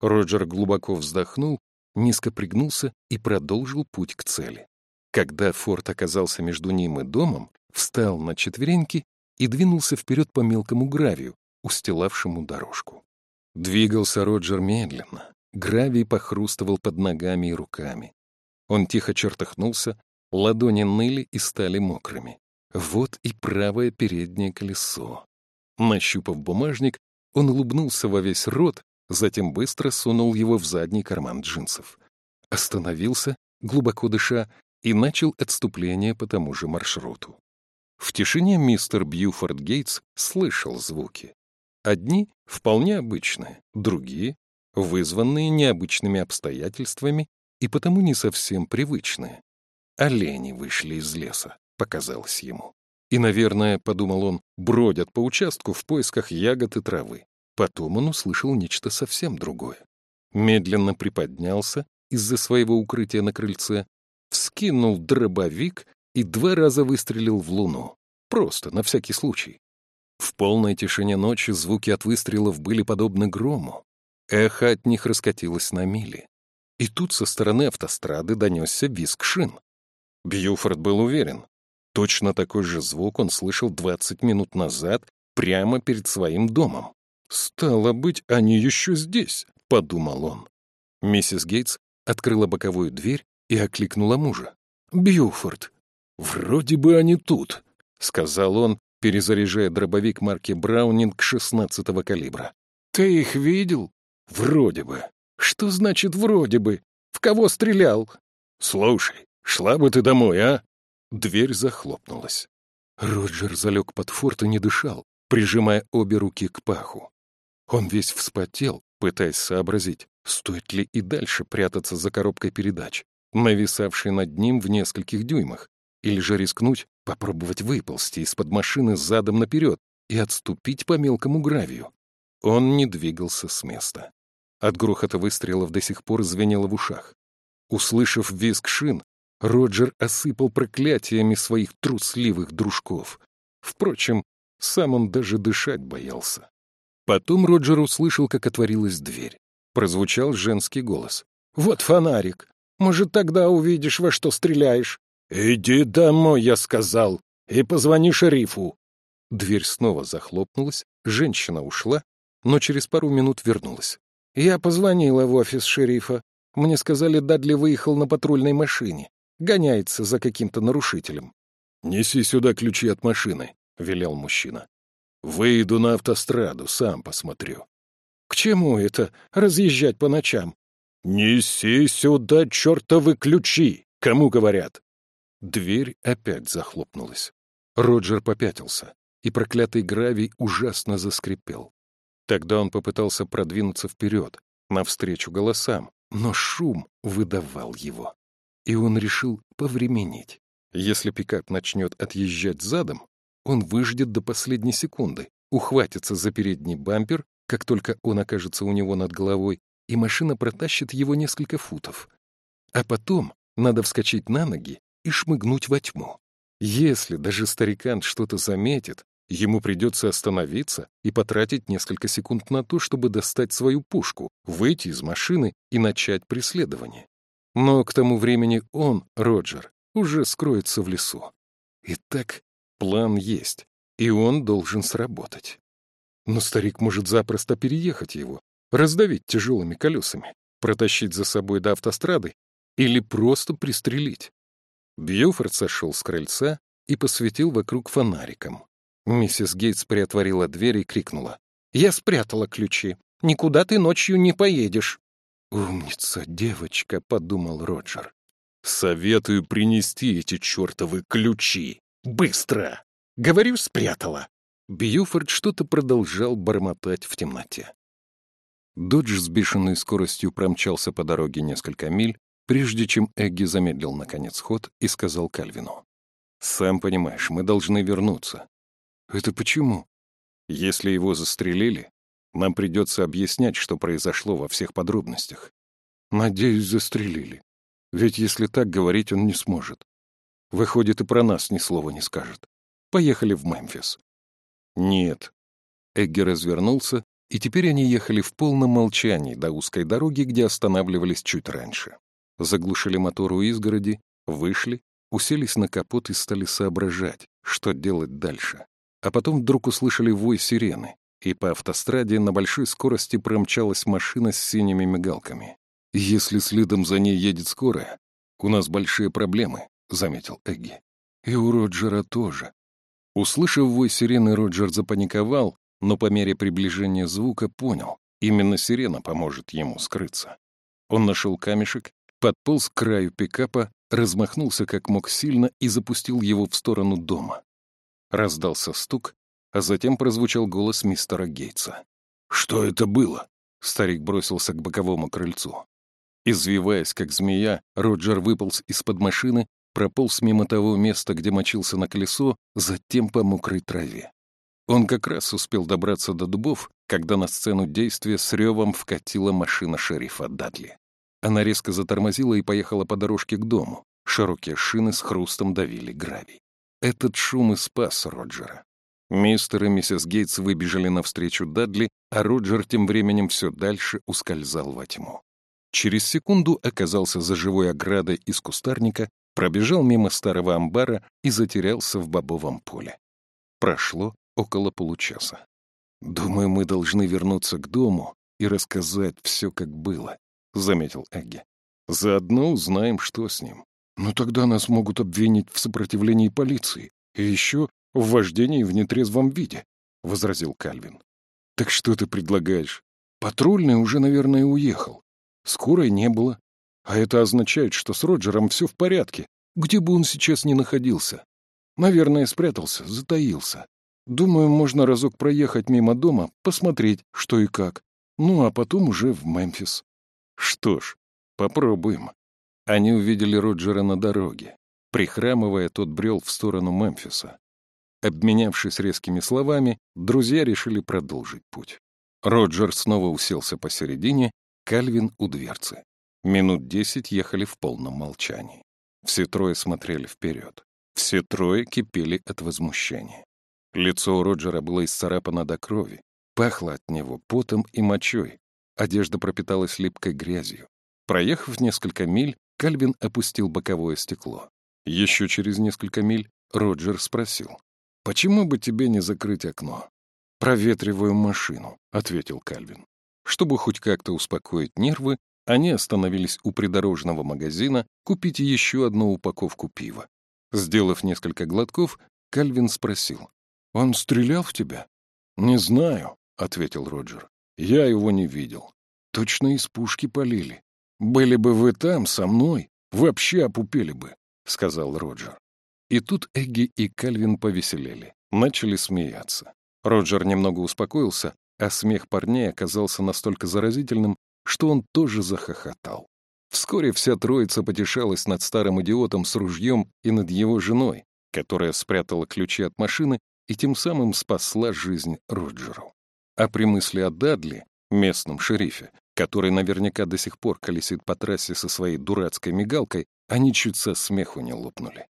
Роджер глубоко вздохнул, низко пригнулся и продолжил путь к цели. Когда форт оказался между ним и домом, встал на четвереньки и двинулся вперед по мелкому гравию, устилавшему дорожку. Двигался Роджер медленно, Гравий похрустывал под ногами и руками. Он тихо чертыхнулся, ладони ныли и стали мокрыми. Вот и правое переднее колесо. Нащупав бумажник, он улыбнулся во весь рот, затем быстро сунул его в задний карман джинсов. Остановился, глубоко дыша, и начал отступление по тому же маршруту. В тишине мистер Бьюфорд Гейтс слышал звуки. Одни — вполне обычные, другие вызванные необычными обстоятельствами и потому не совсем привычные. Олени вышли из леса, показалось ему. И, наверное, подумал он, бродят по участку в поисках ягод и травы. Потом он услышал нечто совсем другое. Медленно приподнялся из-за своего укрытия на крыльце, вскинул дробовик и два раза выстрелил в луну. Просто, на всякий случай. В полной тишине ночи звуки от выстрелов были подобны грому. Эхо от них раскатилось на мили. И тут со стороны автострады донесся визг шин. Бьюфорд был уверен. Точно такой же звук он слышал 20 минут назад прямо перед своим домом. «Стало быть, они еще здесь», — подумал он. Миссис Гейтс открыла боковую дверь и окликнула мужа. «Бьюфорд». «Вроде бы они тут», — сказал он, перезаряжая дробовик марки Браунинг 16-го калибра. «Ты их видел?» «Вроде бы». «Что значит «вроде бы»? В кого стрелял?» «Слушай, шла бы ты домой, а?» Дверь захлопнулась. Роджер залег под форт и не дышал, прижимая обе руки к паху. Он весь вспотел, пытаясь сообразить, стоит ли и дальше прятаться за коробкой передач, нависавшей над ним в нескольких дюймах, или же рискнуть попробовать выползти из-под машины задом наперед и отступить по мелкому гравию. Он не двигался с места. От грохота выстрелов до сих пор звенело в ушах. Услышав визг шин, Роджер осыпал проклятиями своих трусливых дружков. Впрочем, сам он даже дышать боялся. Потом Роджер услышал, как отворилась дверь. Прозвучал женский голос. «Вот фонарик. Может, тогда увидишь, во что стреляешь?» «Иди домой», — я сказал, — «и позвони шерифу». Дверь снова захлопнулась, женщина ушла, но через пару минут вернулась. «Я позвонила в офис шерифа. Мне сказали, Дадли выехал на патрульной машине. Гоняется за каким-то нарушителем». «Неси сюда ключи от машины», — велел мужчина. Выйду на автостраду, сам посмотрю. К чему это, разъезжать по ночам? Неси сюда чертовы ключи, кому говорят. Дверь опять захлопнулась. Роджер попятился, и проклятый гравий ужасно заскрипел. Тогда он попытался продвинуться вперед, навстречу голосам, но шум выдавал его. И он решил повременить. Если пикап начнет отъезжать задом, он выждет до последней секунды, ухватится за передний бампер, как только он окажется у него над головой, и машина протащит его несколько футов. А потом надо вскочить на ноги и шмыгнуть во тьму. Если даже старикан что-то заметит, ему придется остановиться и потратить несколько секунд на то, чтобы достать свою пушку, выйти из машины и начать преследование. Но к тому времени он, Роджер, уже скроется в лесу. Итак, План есть, и он должен сработать. Но старик может запросто переехать его, раздавить тяжелыми колесами, протащить за собой до автострады или просто пристрелить. Бьюфорд сошел с крыльца и посветил вокруг фонариком. Миссис Гейтс приотворила дверь и крикнула. «Я спрятала ключи. Никуда ты ночью не поедешь». «Умница, девочка», — подумал Роджер. «Советую принести эти чертовы ключи», Быстро! Говорю, спрятала. Бьюфорд что-то продолжал бормотать в темноте. Додж с бешеной скоростью промчался по дороге несколько миль, прежде чем Эгги замедлил, наконец, ход и сказал Кальвину. «Сам понимаешь, мы должны вернуться». «Это почему?» «Если его застрелили, нам придется объяснять, что произошло во всех подробностях». «Надеюсь, застрелили. Ведь если так говорить, он не сможет. Выходит, и про нас ни слова не скажет. Поехали в Мемфис. Нет. Эгги развернулся, и теперь они ехали в полном молчании до узкой дороги, где останавливались чуть раньше. Заглушили мотор у изгороди, вышли, уселись на капот и стали соображать, что делать дальше. А потом вдруг услышали вой сирены, и по автостраде на большой скорости промчалась машина с синими мигалками. Если следом за ней едет скорая, у нас большие проблемы, — заметил Эгги. «И у Роджера тоже». Услышав вой сирены, Роджер запаниковал, но по мере приближения звука понял, именно сирена поможет ему скрыться. Он нашел камешек, подполз к краю пикапа, размахнулся как мог сильно и запустил его в сторону дома. Раздался стук, а затем прозвучал голос мистера Гейтса. «Что это было?» Старик бросился к боковому крыльцу. Извиваясь, как змея, Роджер выполз из-под машины прополз мимо того места, где мочился на колесо, затем по мокрой траве. Он как раз успел добраться до дубов, когда на сцену действия с ревом вкатила машина шерифа Дадли. Она резко затормозила и поехала по дорожке к дому. Широкие шины с хрустом давили гравий. Этот шум и спас Роджера. Мистер и миссис Гейтс выбежали навстречу Дадли, а Роджер тем временем все дальше ускользал во тьму. Через секунду оказался за живой оградой из кустарника пробежал мимо старого амбара и затерялся в бобовом поле. Прошло около получаса. «Думаю, мы должны вернуться к дому и рассказать все, как было», — заметил Эгги. «Заодно узнаем, что с ним». «Но тогда нас могут обвинить в сопротивлении полиции и еще в вождении в нетрезвом виде», — возразил Кальвин. «Так что ты предлагаешь? Патрульный уже, наверное, уехал. Скорой не было. А это означает, что с Роджером все в порядке, где бы он сейчас ни находился. Наверное, спрятался, затаился. Думаю, можно разок проехать мимо дома, посмотреть, что и как. Ну, а потом уже в Мемфис. Что ж, попробуем. Они увидели Роджера на дороге. Прихрамывая, тот брел в сторону Мемфиса. Обменявшись резкими словами, друзья решили продолжить путь. Роджер снова уселся посередине, Кальвин у дверцы. Минут десять ехали в полном молчании. Все трое смотрели вперед. Все трое кипели от возмущения. Лицо у Роджера было исцарапано до крови. Пахло от него потом и мочой. Одежда пропиталась липкой грязью. Проехав несколько миль, Кальвин опустил боковое стекло. Еще через несколько миль Роджер спросил. «Почему бы тебе не закрыть окно?» «Проветриваю машину», — ответил Кальвин. Чтобы хоть как-то успокоить нервы, они остановились у придорожного магазина купить еще одну упаковку пива. Сделав несколько глотков, Кальвин спросил. «Он стрелял в тебя?» «Не знаю», — ответил Роджер. «Я его не видел. Точно из пушки полили. Были бы вы там, со мной, вообще опупели бы», — сказал Роджер. И тут Эгги и Кальвин повеселели, начали смеяться. Роджер немного успокоился, а смех парней оказался настолько заразительным, что он тоже захохотал. Вскоре вся троица потешалась над старым идиотом с ружьем и над его женой, которая спрятала ключи от машины и тем самым спасла жизнь Роджеру. А при мысли о Дадли, местном шерифе, который наверняка до сих пор колесит по трассе со своей дурацкой мигалкой, они чуть со смеху не лопнули.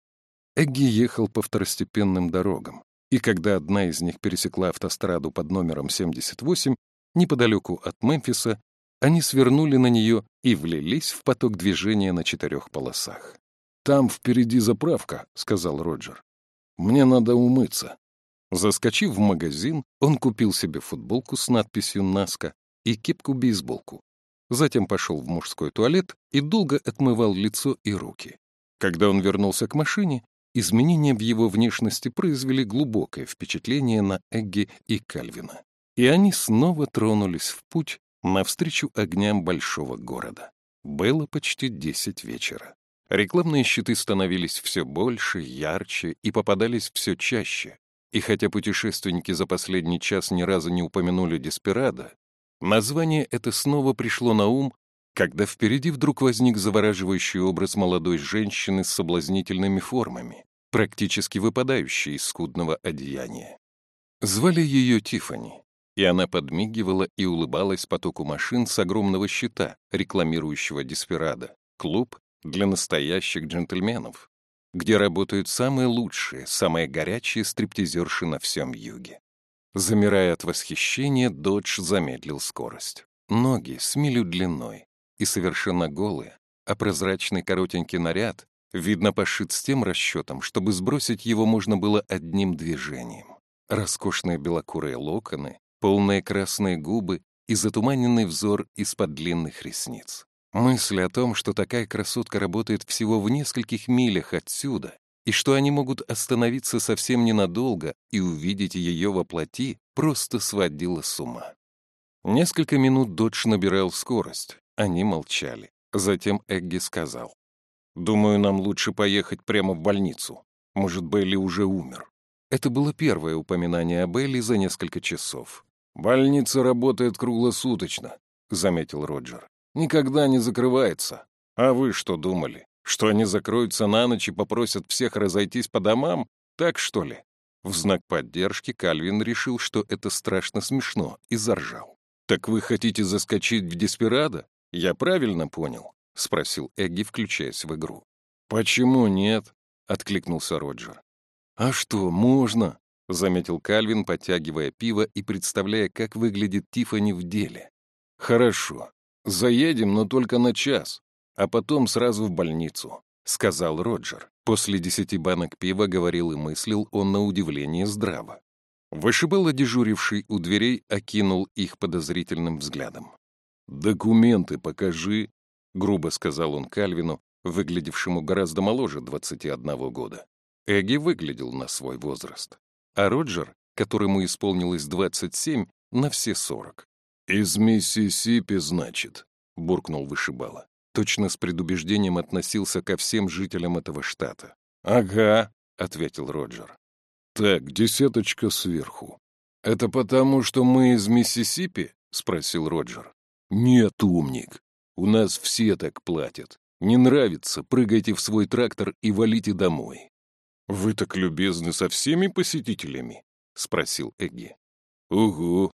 Эгги ехал по второстепенным дорогам, и когда одна из них пересекла автостраду под номером 78, неподалеку от Мемфиса, они свернули на нее и влились в поток движения на четырех полосах. «Там впереди заправка», — сказал Роджер. «Мне надо умыться». Заскочив в магазин, он купил себе футболку с надписью «Наска» и кепку-бейсболку. Затем пошел в мужской туалет и долго отмывал лицо и руки. Когда он вернулся к машине, изменения в его внешности произвели глубокое впечатление на Эгги и Кальвина. И они снова тронулись в путь навстречу огням большого города. Было почти десять вечера. Рекламные щиты становились все больше, ярче и попадались все чаще. И хотя путешественники за последний час ни разу не упомянули Деспирадо, название это снова пришло на ум, когда впереди вдруг возник завораживающий образ молодой женщины с соблазнительными формами, практически выпадающей из скудного одеяния. Звали ее Тифани, и она подмигивала и улыбалась потоку машин с огромного щита, рекламирующего Деспирадо, клуб для настоящих джентльменов, где работают самые лучшие, самые горячие стриптизерши на всем юге. Замирая от восхищения, Додж замедлил скорость. Ноги с милю длиной и совершенно голые, а прозрачный коротенький наряд, видно, пошит с тем расчетом, чтобы сбросить его можно было одним движением. Роскошные белокурые локоны, полные красные губы и затуманенный взор из-под длинных ресниц. Мысль о том, что такая красотка работает всего в нескольких милях отсюда, и что они могут остановиться совсем ненадолго и увидеть ее во плоти, просто сводила с ума. Несколько минут Додж набирал скорость. Они молчали. Затем Эгги сказал. «Думаю, нам лучше поехать прямо в больницу. Может, Белли уже умер». Это было первое упоминание о Белли за несколько часов. «Больница работает круглосуточно», — заметил Роджер. «Никогда не закрывается. А вы что думали? Что они закроются на ночь и попросят всех разойтись по домам? Так что ли?» В знак поддержки Кальвин решил, что это страшно смешно, и заржал. «Так вы хотите заскочить в Деспирадо? Я правильно понял?» — спросил Эгги, включаясь в игру. «Почему нет?» — откликнулся Роджер. «А что, можно?» — заметил Кальвин, подтягивая пиво и представляя, как выглядит Тифани в деле. «Хорошо. Заедем, но только на час, а потом сразу в больницу. — сказал Роджер. После десяти банок пива говорил и мыслил он на удивление здраво. Вышибало дежуривший у дверей окинул их подозрительным взглядом. «Документы покажи», — грубо сказал он Кальвину, выглядевшему гораздо моложе 21 года. Эгги выглядел на свой возраст, а Роджер, которому исполнилось 27, на все 40. «Из Миссисипи, значит», — буркнул вышибала. Точно с предубеждением относился ко всем жителям этого штата. «Ага», — ответил Роджер. «Так, десяточка сверху. Это потому, что мы из Миссисипи?» — спросил Роджер. «Нет, умник. У нас все так платят. Не нравится, прыгайте в свой трактор и валите домой». «Вы так любезны со всеми посетителями?» — спросил Эгги. «Угу».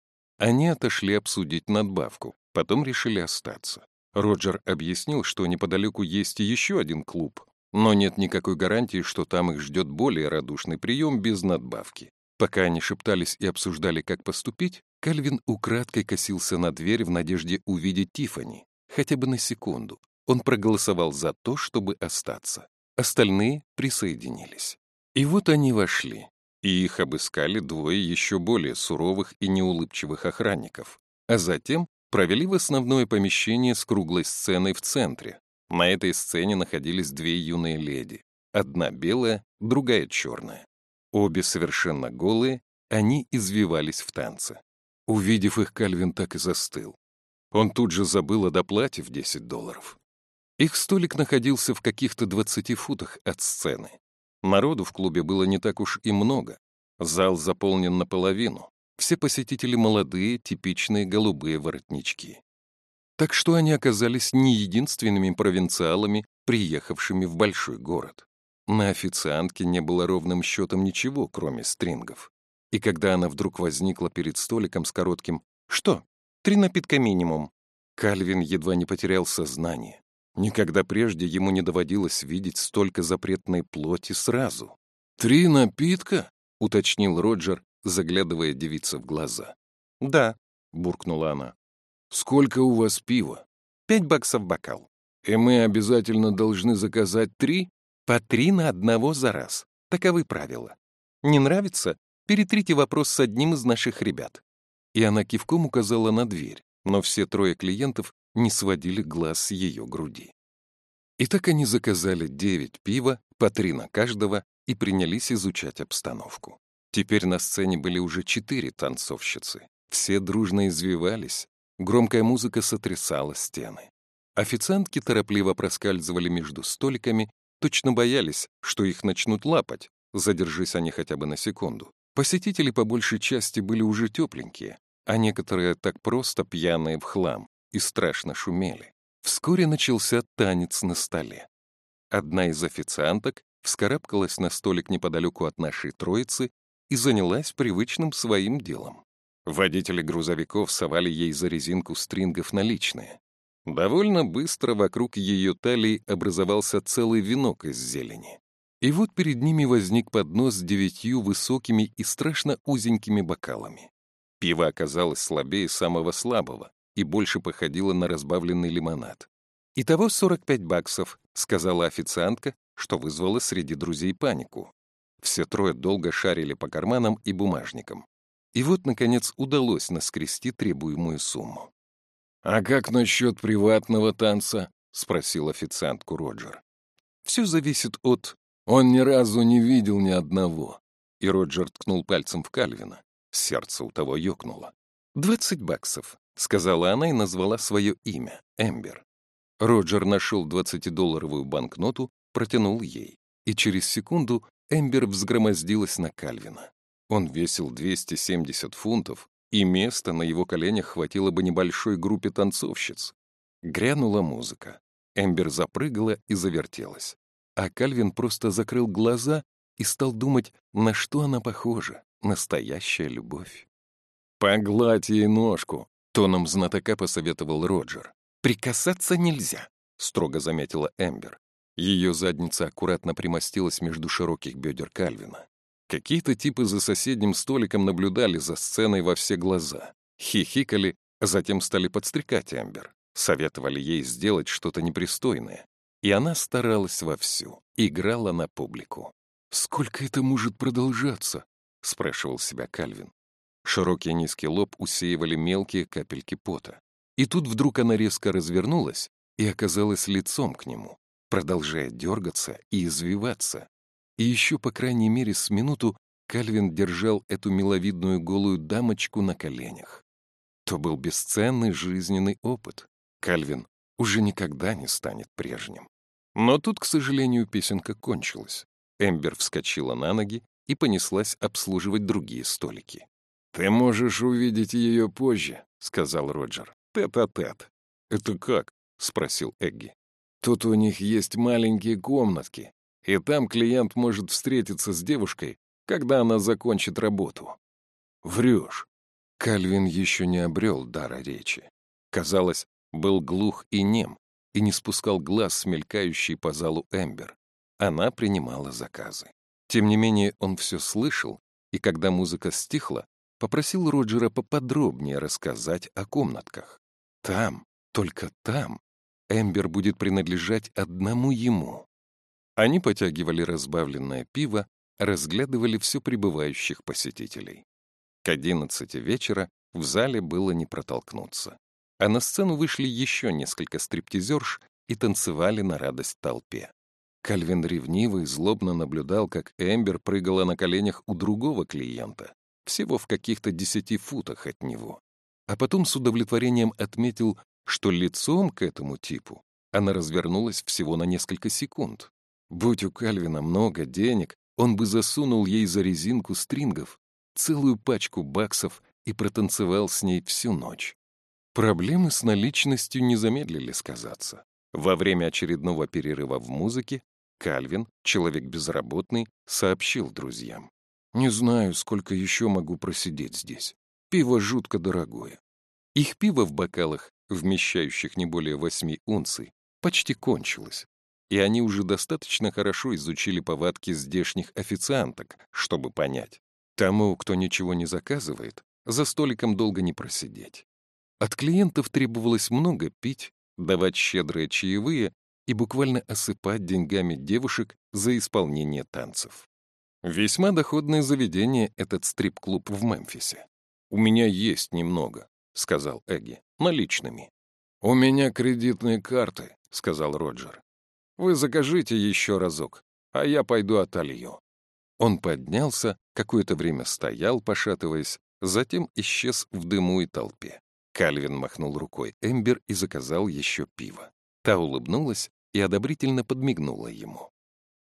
Они отошли обсудить надбавку, потом решили остаться. Роджер объяснил, что неподалеку есть еще один клуб, но нет никакой гарантии, что там их ждет более радушный прием без надбавки. Пока они шептались и обсуждали, как поступить, Кальвин украдкой косился на дверь в надежде увидеть Тифани, хотя бы на секунду. Он проголосовал за то, чтобы остаться. Остальные присоединились. И вот они вошли, и их обыскали двое еще более суровых и неулыбчивых охранников, а затем провели в основное помещение с круглой сценой в центре. На этой сцене находились две юные леди. Одна белая, другая черная. Обе совершенно голые, они извивались в танце. Увидев их, Кальвин так и застыл. Он тут же забыл о доплате в 10 долларов. Их столик находился в каких-то 20 футах от сцены. Народу в клубе было не так уж и много. Зал заполнен наполовину. Все посетители молодые, типичные голубые воротнички. Так что они оказались не единственными провинциалами, приехавшими в большой город. На официантке не было ровным счетом ничего, кроме стрингов. И когда она вдруг возникла перед столиком с коротким «Что? Три напитка минимум», Кальвин едва не потерял сознание. Никогда прежде ему не доводилось видеть столько запретной плоти сразу. «Три напитка?» — уточнил Роджер, заглядывая девице в глаза. «Да», — буркнула она. «Сколько у вас пива?» «Пять баксов бокал». «И мы обязательно должны заказать три?» «По три на одного за раз. Таковы правила. Не нравится? Перетрите вопрос с одним из наших ребят». И она кивком указала на дверь, но все трое клиентов не сводили глаз с ее груди. И так они заказали девять пива, по три на каждого, и принялись изучать обстановку. Теперь на сцене были уже четыре танцовщицы. Все дружно извивались. Громкая музыка сотрясала стены. Официантки торопливо проскальзывали между столиками, точно боялись, что их начнут лапать, задержись они хотя бы на секунду. Посетители по большей части были уже тепленькие, а некоторые так просто пьяные в хлам и страшно шумели. Вскоре начался танец на столе. Одна из официанток вскарабкалась на столик неподалеку от нашей троицы и занялась привычным своим делом. Водители грузовиков совали ей за резинку стрингов наличные. Довольно быстро вокруг ее талии образовался целый венок из зелени. И вот перед ними возник поднос с девятью высокими и страшно узенькими бокалами. Пиво оказалось слабее самого слабого и больше походило на разбавленный лимонад. «Итого 45 баксов», — сказала официантка, что вызвало среди друзей панику. Все трое долго шарили по карманам и бумажникам. И вот, наконец, удалось наскрести требуемую сумму. «А как насчет приватного танца?» — спросил официантку Роджер. «Все зависит от...» «Он ни разу не видел ни одного». И Роджер ткнул пальцем в Кальвина. Сердце у того ёкнуло. «Двадцать баксов», — сказала она и назвала свое имя — Эмбер. Роджер нашел двадцатидолларовую банкноту, протянул ей. И через секунду Эмбер взгромоздилась на Кальвина. Он весил 270 фунтов, и места на его коленях хватило бы небольшой группе танцовщиц. Грянула музыка. Эмбер запрыгала и завертелась. А Кальвин просто закрыл глаза и стал думать, на что она похожа. Настоящая любовь. «Погладь ей ножку», — тоном знатока посоветовал Роджер. «Прикасаться нельзя», — строго заметила Эмбер. Ее задница аккуратно примостилась между широких бедер Кальвина. Какие-то типы за соседним столиком наблюдали за сценой во все глаза, хихикали, а затем стали подстрекать Эмбер, советовали ей сделать что-то непристойное. И она старалась вовсю, играла на публику. «Сколько это может продолжаться?» — спрашивал себя Кальвин. Широкий низкий лоб усеивали мелкие капельки пота. И тут вдруг она резко развернулась и оказалась лицом к нему, продолжая дергаться и извиваться. И еще, по крайней мере, с минуту Кальвин держал эту миловидную голую дамочку на коленях. То был бесценный жизненный опыт. Кальвин уже никогда не станет прежним. Но тут, к сожалению, песенка кончилась. Эмбер вскочила на ноги и понеслась обслуживать другие столики. «Ты можешь увидеть ее позже», — сказал Роджер. «Тет-а-тет». «Это как?» — спросил Эгги. «Тут у них есть маленькие комнатки, и там клиент может встретиться с девушкой, когда она закончит работу». «Врешь». Кальвин еще не обрел дара речи. Казалось, был глух и нем, и не спускал глаз с мелькающей по залу Эмбер. Она принимала заказы. Тем не менее, он все слышал, и когда музыка стихла, попросил Роджера поподробнее рассказать о комнатках. Там, только там, Эмбер будет принадлежать одному ему. Они потягивали разбавленное пиво, разглядывали все прибывающих посетителей. К одиннадцати вечера в зале было не протолкнуться. А на сцену вышли еще несколько стриптизерш и танцевали на радость толпе. Кальвин ревниво и злобно наблюдал, как Эмбер прыгала на коленях у другого клиента, всего в каких-то десяти футах от него. А потом с удовлетворением отметил, что лицом к этому типу она развернулась всего на несколько секунд. Будь у Кальвина много денег, он бы засунул ей за резинку стрингов целую пачку баксов и протанцевал с ней всю ночь. Проблемы с наличностью не замедлили сказаться. Во время очередного перерыва в музыке Кальвин, человек безработный, сообщил друзьям. «Не знаю, сколько еще могу просидеть здесь. Пиво жутко дорогое». Их пиво в бокалах, вмещающих не более восьми унций, почти кончилось, и они уже достаточно хорошо изучили повадки здешних официанток, чтобы понять. Тому, кто ничего не заказывает, за столиком долго не просидеть. От клиентов требовалось много пить, давать щедрые чаевые и буквально осыпать деньгами девушек за исполнение танцев. Весьма доходное заведение этот стрип-клуб в Мемфисе. «У меня есть немного», — сказал Эгги, — «наличными». «У меня кредитные карты», — сказал Роджер. «Вы закажите еще разок, а я пойду отолью». Он поднялся, какое-то время стоял, пошатываясь, затем исчез в дыму и толпе. Кальвин махнул рукой Эмбер и заказал еще пиво. Та улыбнулась и одобрительно подмигнула ему.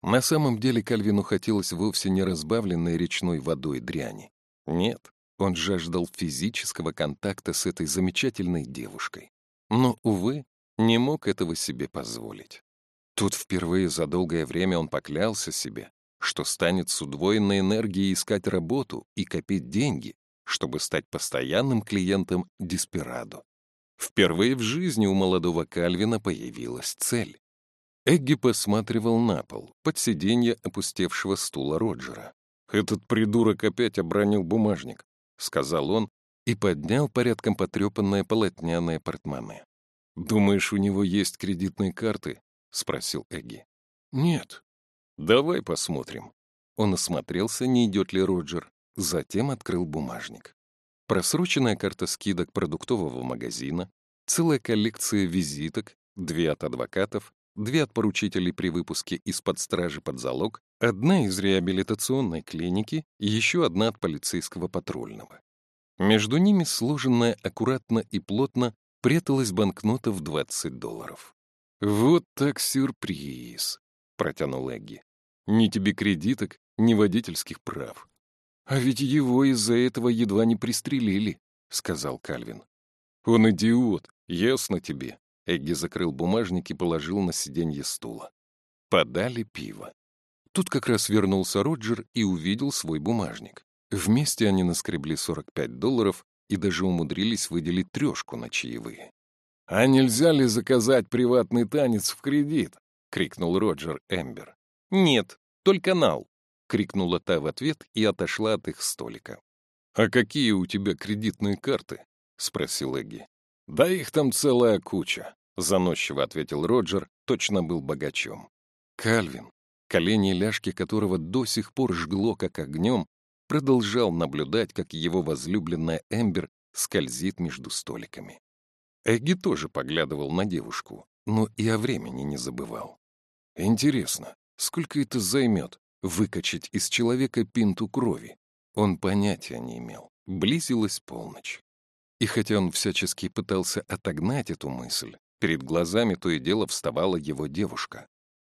На самом деле Кальвину хотелось вовсе не разбавленной речной водой дряни. Нет, он жаждал физического контакта с этой замечательной девушкой. Но, увы, не мог этого себе позволить. Тут впервые за долгое время он поклялся себе, что станет с удвоенной энергией искать работу и копить деньги, чтобы стать постоянным клиентом Диспирадо. Впервые в жизни у молодого Кальвина появилась цель. Эгги посматривал на пол, под сиденье опустевшего стула Роджера. «Этот придурок опять обронил бумажник», — сказал он и поднял порядком потрепанное полотняное портмоне. «Думаешь, у него есть кредитные карты?» — спросил Эгги. «Нет». «Давай посмотрим». Он осмотрелся, не идет ли Роджер, затем открыл бумажник просроченная карта скидок продуктового магазина, целая коллекция визиток, две от адвокатов, две от поручителей при выпуске из-под стражи под залог, одна из реабилитационной клиники и еще одна от полицейского патрульного. Между ними, сложенная аккуратно и плотно, пряталась банкнота в 20 долларов. «Вот так сюрприз», — протянул Эгги. «Ни тебе кредиток, ни водительских прав. «А ведь его из-за этого едва не пристрелили», — сказал Кальвин. «Он идиот, ясно тебе». Эгги закрыл бумажник и положил на сиденье стула. Подали пиво. Тут как раз вернулся Роджер и увидел свой бумажник. Вместе они наскребли 45 долларов и даже умудрились выделить трешку на чаевые. «А нельзя ли заказать приватный танец в кредит?» — крикнул Роджер Эмбер. «Нет, только нал», крикнула та в ответ и отошла от их столика. «А какие у тебя кредитные карты?» — спросил Эгги. «Да их там целая куча. — заносчиво ответил Роджер, точно был богачом. Кальвин, колени ляжки которого до сих пор жгло как огнем, продолжал наблюдать, как его возлюбленная Эмбер скользит между столиками. Эгги тоже поглядывал на девушку, но и о времени не забывал. Интересно, сколько это займет выкачать из человека пинту крови? Он понятия не имел. Близилась полночь. И хотя он всячески пытался отогнать эту мысль, перед глазами то и дело вставала его девушка.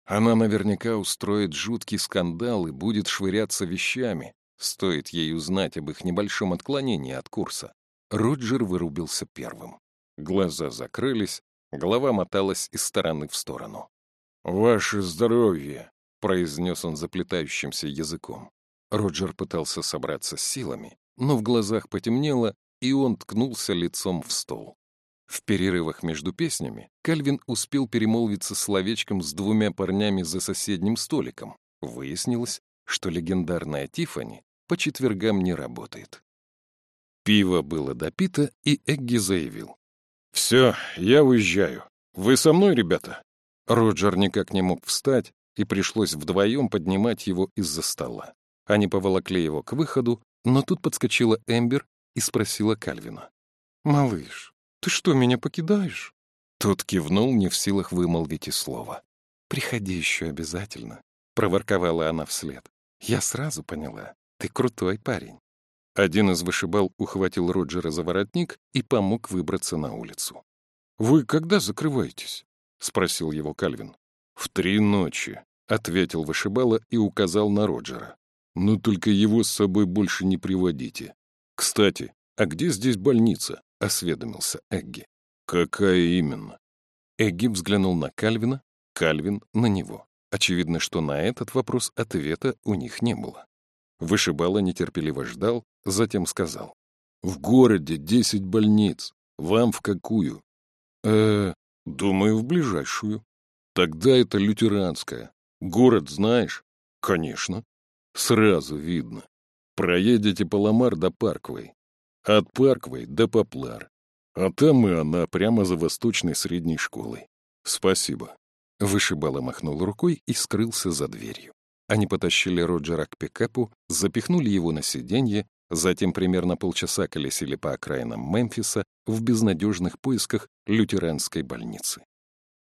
Она наверняка устроит жуткий скандал и будет швыряться вещами, стоит ей узнать об их небольшом отклонении от курса. Роджер вырубился первым. Глаза закрылись, голова моталась из стороны в сторону. «Ваше здоровье!» — произнес он заплетающимся языком. Роджер пытался собраться с силами, но в глазах потемнело, и он ткнулся лицом в стол. В перерывах между песнями Кальвин успел перемолвиться словечком с двумя парнями за соседним столиком. Выяснилось, что легендарная Тифани по четвергам не работает. Пиво было допито, и Эгги заявил. «Все, я уезжаю. Вы со мной, ребята?» Роджер никак не мог встать, и пришлось вдвоем поднимать его из-за стола. Они поволокли его к выходу, но тут подскочила Эмбер и спросила Кальвина. «Малыш, ты что, меня покидаешь?» Тот кивнул, не в силах вымолвить и слова. «Приходи еще обязательно», — проворковала она вслед. «Я сразу поняла. Ты крутой парень». Один из вышибал ухватил Роджера за воротник и помог выбраться на улицу. «Вы когда закрываетесь?» — спросил его Кальвин. «В три ночи», — ответил вышибала и указал на Роджера. «Но только его с собой больше не приводите. Кстати, а где здесь больница?» — осведомился Эгги. «Какая именно?» Эгги взглянул на Кальвина, Кальвин — на него. Очевидно, что на этот вопрос ответа у них не было. Вышибала нетерпеливо ждал, затем сказал. «В городе десять больниц. Вам в какую?» «Э, думаю, в ближайшую». «Тогда это лютеранская. Город знаешь?» «Конечно». «Сразу видно. Проедете по Ламар до Парквей. От Парквей до Поплар. А там и она, прямо за восточной средней школой. Спасибо». Вышибала махнул рукой и скрылся за дверью. Они потащили Роджера к пикапу, запихнули его на сиденье, затем примерно полчаса колесили по окраинам Мемфиса в безнадежных поисках лютеранской больницы.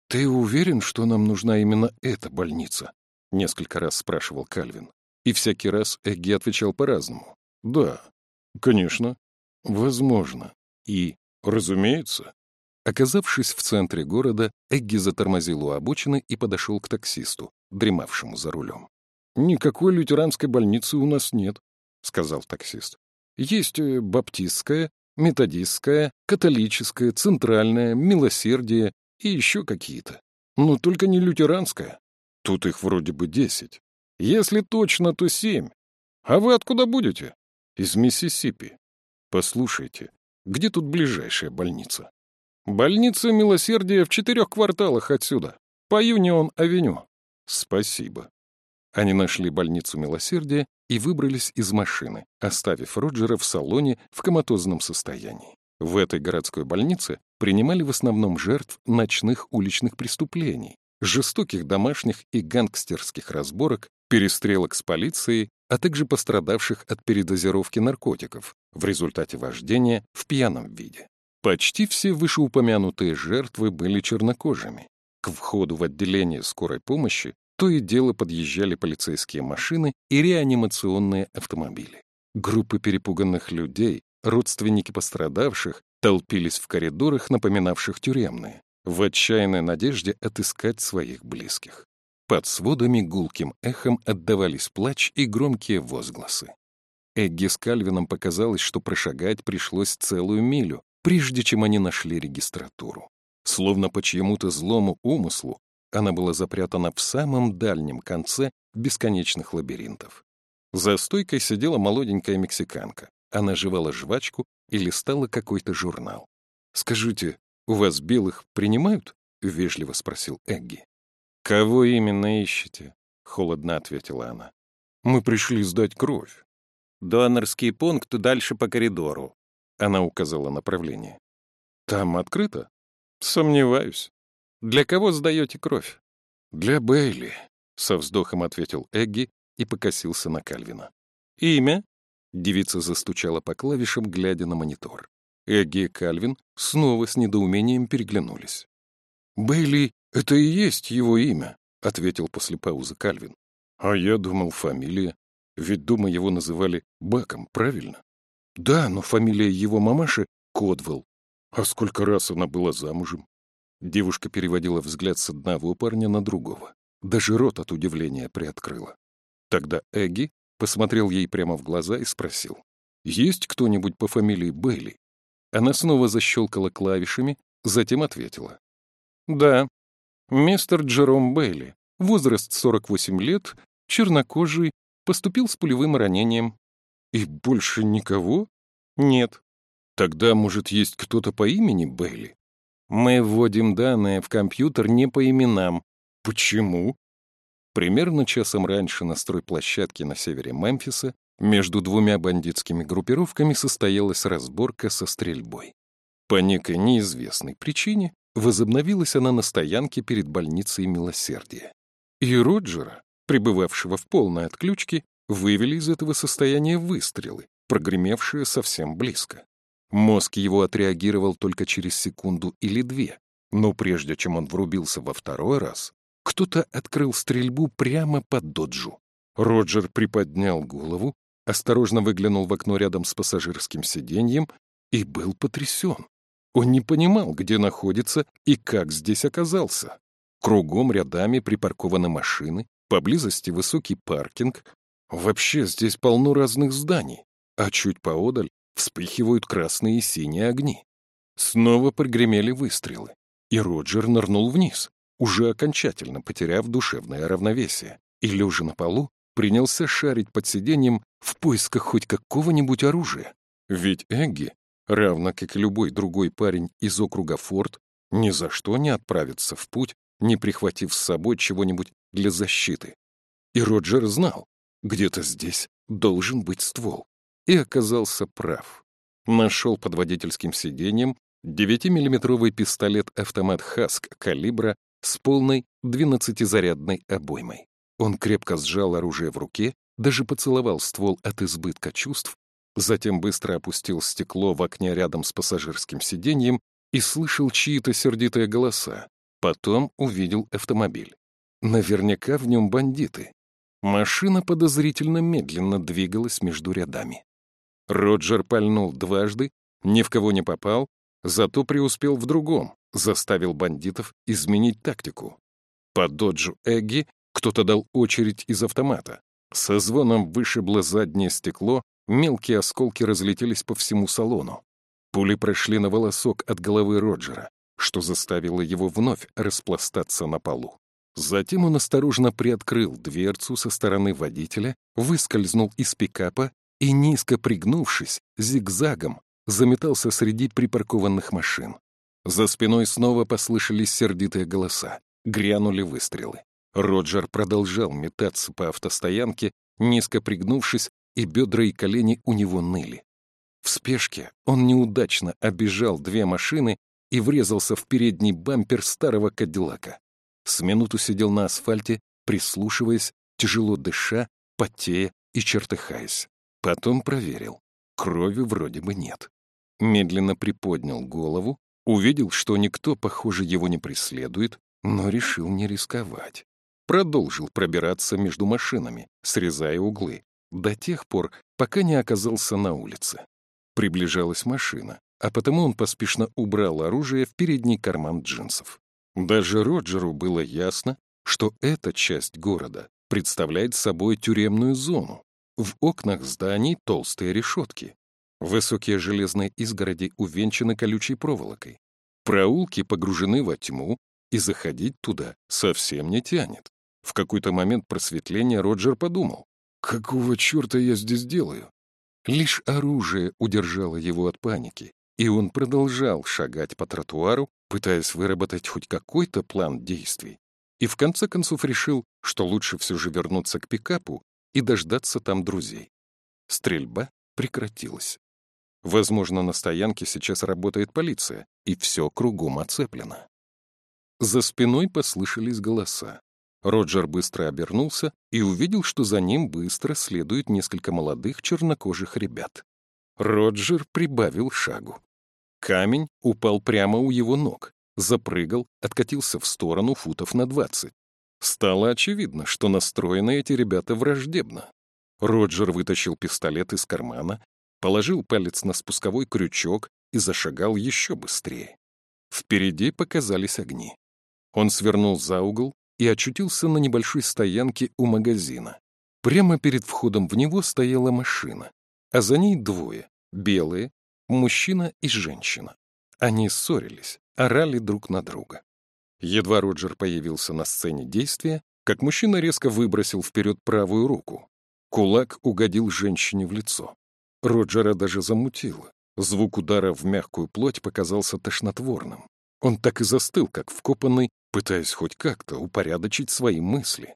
«Ты уверен, что нам нужна именно эта больница?» — несколько раз спрашивал Кальвин. И всякий раз Эгги отвечал по-разному. «Да, конечно, возможно и, разумеется». Оказавшись в центре города, Эгги затормозил у обочины и подошел к таксисту, дремавшему за рулем. «Никакой лютеранской больницы у нас нет», — сказал таксист. «Есть э, баптистская, методистская, католическая, центральная, милосердие и еще какие-то. Но только не лютеранская. Тут их вроде бы десять. Если точно, то семь. А вы откуда будете? Из Миссисипи. Послушайте, где тут ближайшая больница? Больница Милосердия в четырех кварталах отсюда. По Юнион-авеню. Спасибо. Они нашли больницу милосердия и выбрались из машины, оставив Роджера в салоне в коматозном состоянии. В этой городской больнице принимали в основном жертв ночных уличных преступлений, жестоких домашних и гангстерских разборок, перестрелок с полицией, а также пострадавших от передозировки наркотиков в результате вождения в пьяном виде. Почти все вышеупомянутые жертвы были чернокожими. К входу в отделение скорой помощи то и дело подъезжали полицейские машины и реанимационные автомобили. Группы перепуганных людей, родственники пострадавших, толпились в коридорах, напоминавших тюремные, в отчаянной надежде отыскать своих близких. Под сводами гулким эхом отдавались плач и громкие возгласы. Эгги с Кальвином показалось, что прошагать пришлось целую милю, прежде чем они нашли регистратуру. Словно по чьему-то злому умыслу она была запрятана в самом дальнем конце бесконечных лабиринтов. За стойкой сидела молоденькая мексиканка. Она жевала жвачку и листала какой-то журнал. «Скажите, у вас белых принимают?» — вежливо спросил Эгги. «Кого именно ищете?» — холодно ответила она. «Мы пришли сдать кровь». «Донорский пункт дальше по коридору». Она указала направление. «Там открыто?» «Сомневаюсь. Для кого сдаете кровь? Для Бейли, со вздохом ответил Эгги и покосился на Кальвина. Имя? Девица застучала по клавишам, глядя на монитор. Эгги и Кальвин снова с недоумением переглянулись. «Бейли — это и есть его имя», — ответил после паузы Кальвин. «А я думал, фамилия. Ведь дома его называли Баком, правильно?» «Да, но фамилия его мамаши — Кодвелл. А сколько раз она была замужем?» Девушка переводила взгляд с одного парня на другого. Даже рот от удивления приоткрыла. Тогда Эгги посмотрел ей прямо в глаза и спросил. «Есть кто-нибудь по фамилии Бейли?» Она снова защелкала клавишами, затем ответила. «Да, мистер Джером Бейли, возраст 48 лет, чернокожий, поступил с пулевым ранением». «И больше никого?» «Нет». «Тогда, может, есть кто-то по имени Бейли?» «Мы вводим данные в компьютер не по именам». «Почему?» Примерно часом раньше на стройплощадке на севере Мемфиса между двумя бандитскими группировками состоялась разборка со стрельбой. По некой неизвестной причине возобновилась она на стоянке перед больницей Милосердия. И Роджера, пребывавшего в полной отключке, вывели из этого состояния выстрелы, прогремевшие совсем близко. Мозг его отреагировал только через секунду или две, но прежде чем он врубился во второй раз, кто-то открыл стрельбу прямо под доджу. Роджер приподнял голову, осторожно выглянул в окно рядом с пассажирским сиденьем и был потрясен. Он не понимал, где находится и как здесь оказался. Кругом рядами припаркованы машины, поблизости высокий паркинг. Вообще здесь полно разных зданий, а чуть поодаль вспыхивают красные и синие огни. Снова прогремели выстрелы, и Роджер нырнул вниз уже окончательно потеряв душевное равновесие, и, лежа на полу, принялся шарить под сиденьем в поисках хоть какого-нибудь оружия. Ведь Эгги, равно как и любой другой парень из округа Форд, ни за что не отправится в путь, не прихватив с собой чего-нибудь для защиты. И Роджер знал, где-то здесь должен быть ствол. И оказался прав. Нашел под водительским сиденьем 9-миллиметровый пистолет-автомат «Хаск» калибра с полной двенадцатизарядной обоймой. Он крепко сжал оружие в руке, даже поцеловал ствол от избытка чувств, затем быстро опустил стекло в окне рядом с пассажирским сиденьем и слышал чьи-то сердитые голоса. Потом увидел автомобиль. Наверняка в нем бандиты. Машина подозрительно медленно двигалась между рядами. Роджер пальнул дважды, ни в кого не попал, зато преуспел в другом заставил бандитов изменить тактику. По доджу Эгги кто-то дал очередь из автомата. Со звоном вышибло заднее стекло, мелкие осколки разлетелись по всему салону. Пули прошли на волосок от головы Роджера, что заставило его вновь распластаться на полу. Затем он осторожно приоткрыл дверцу со стороны водителя, выскользнул из пикапа и, низко пригнувшись, зигзагом, заметался среди припаркованных машин. За спиной снова послышались сердитые голоса. Грянули выстрелы. Роджер продолжал метаться по автостоянке, низко пригнувшись, и бедра и колени у него ныли. В спешке он неудачно обежал две машины и врезался в передний бампер старого Кадиллака. С минуту сидел на асфальте, прислушиваясь, тяжело дыша, потея и чертыхаясь. Потом проверил. Крови вроде бы нет. Медленно приподнял голову, Увидел, что никто, похоже, его не преследует, но решил не рисковать. Продолжил пробираться между машинами, срезая углы, до тех пор, пока не оказался на улице. Приближалась машина, а потому он поспешно убрал оружие в передний карман джинсов. Даже Роджеру было ясно, что эта часть города представляет собой тюремную зону. В окнах зданий толстые решетки, Высокие железные изгороди увенчаны колючей проволокой. Проулки погружены во тьму, и заходить туда совсем не тянет. В какой-то момент просветления Роджер подумал, «Какого черта я здесь делаю?» Лишь оружие удержало его от паники, и он продолжал шагать по тротуару, пытаясь выработать хоть какой-то план действий. И в конце концов решил, что лучше все же вернуться к пикапу и дождаться там друзей. Стрельба прекратилась. Возможно, на стоянке сейчас работает полиция, и все кругом оцеплено. За спиной послышались голоса. Роджер быстро обернулся и увидел, что за ним быстро следует несколько молодых чернокожих ребят. Роджер прибавил шагу. Камень упал прямо у его ног, запрыгал, откатился в сторону футов на двадцать. Стало очевидно, что настроены эти ребята враждебно. Роджер вытащил пистолет из кармана, положил палец на спусковой крючок и зашагал еще быстрее. Впереди показались огни. Он свернул за угол и очутился на небольшой стоянке у магазина. Прямо перед входом в него стояла машина, а за ней двое — белые, мужчина и женщина. Они ссорились, орали друг на друга. Едва Роджер появился на сцене действия, как мужчина резко выбросил вперед правую руку. Кулак угодил женщине в лицо. Роджера даже замутило. Звук удара в мягкую плоть показался тошнотворным. Он так и застыл, как вкопанный, пытаясь хоть как-то упорядочить свои мысли.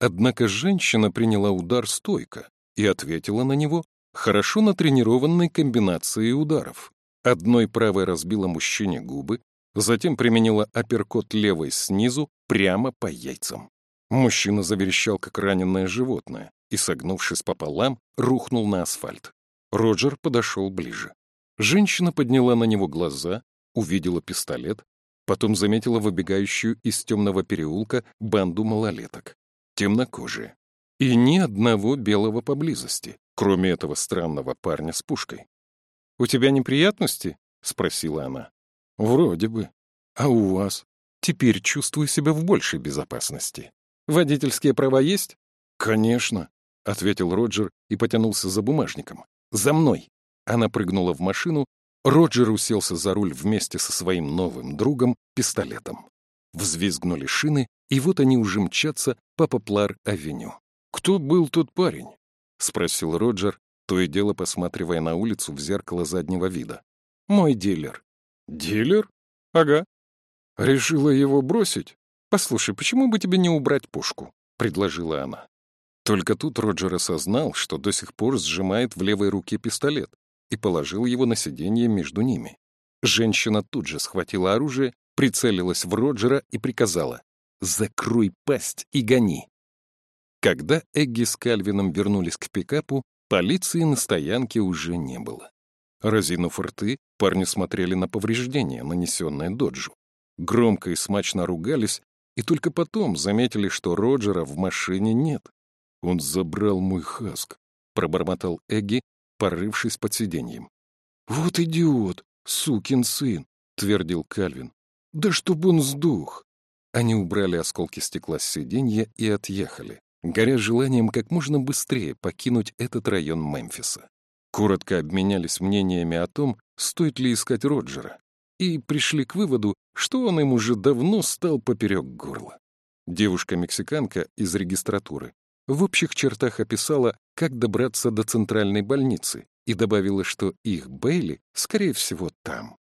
Однако женщина приняла удар стойко и ответила на него хорошо натренированной комбинацией ударов. Одной правой разбила мужчине губы, затем применила апперкот левой снизу прямо по яйцам. Мужчина заверещал, как раненое животное, и, согнувшись пополам, рухнул на асфальт. Роджер подошел ближе. Женщина подняла на него глаза, увидела пистолет Потом заметила выбегающую из темного переулка банду малолеток. Темнокожие. И ни одного белого поблизости, кроме этого странного парня с пушкой. «У тебя неприятности?» — спросила она. «Вроде бы. А у вас?» «Теперь чувствую себя в большей безопасности. Водительские права есть?» «Конечно», — ответил Роджер и потянулся за бумажником. «За мной!» Она прыгнула в машину Роджер уселся за руль вместе со своим новым другом, пистолетом. Взвизгнули шины, и вот они уже мчатся по Поплар-авеню. «Кто был тот парень?» — спросил Роджер, то и дело посматривая на улицу в зеркало заднего вида. «Мой дилер». «Дилер? Ага». «Решила его бросить?» «Послушай, почему бы тебе не убрать пушку?» — предложила она. Только тут Роджер осознал, что до сих пор сжимает в левой руке пистолет, и положил его на сиденье между ними. Женщина тут же схватила оружие, прицелилась в Роджера и приказала «Закрой пасть и гони». Когда Эгги с Кальвином вернулись к пикапу, полиции на стоянке уже не было. Разинув рты, парни смотрели на повреждения, нанесенные Доджу. Громко и смачно ругались, и только потом заметили, что Роджера в машине нет. «Он забрал мой хаск», — пробормотал Эгги, порывшись под сиденьем. «Вот идиот, сукин сын!» — твердил Кальвин. «Да чтоб он сдох!» Они убрали осколки стекла с сиденья и отъехали, горя желанием как можно быстрее покинуть этот район Мемфиса. Коротко обменялись мнениями о том, стоит ли искать Роджера, и пришли к выводу, что он им уже давно стал поперек горла. Девушка-мексиканка из регистратуры в общих чертах описала, как добраться до центральной больницы и добавила, что их Бейли, скорее всего, там.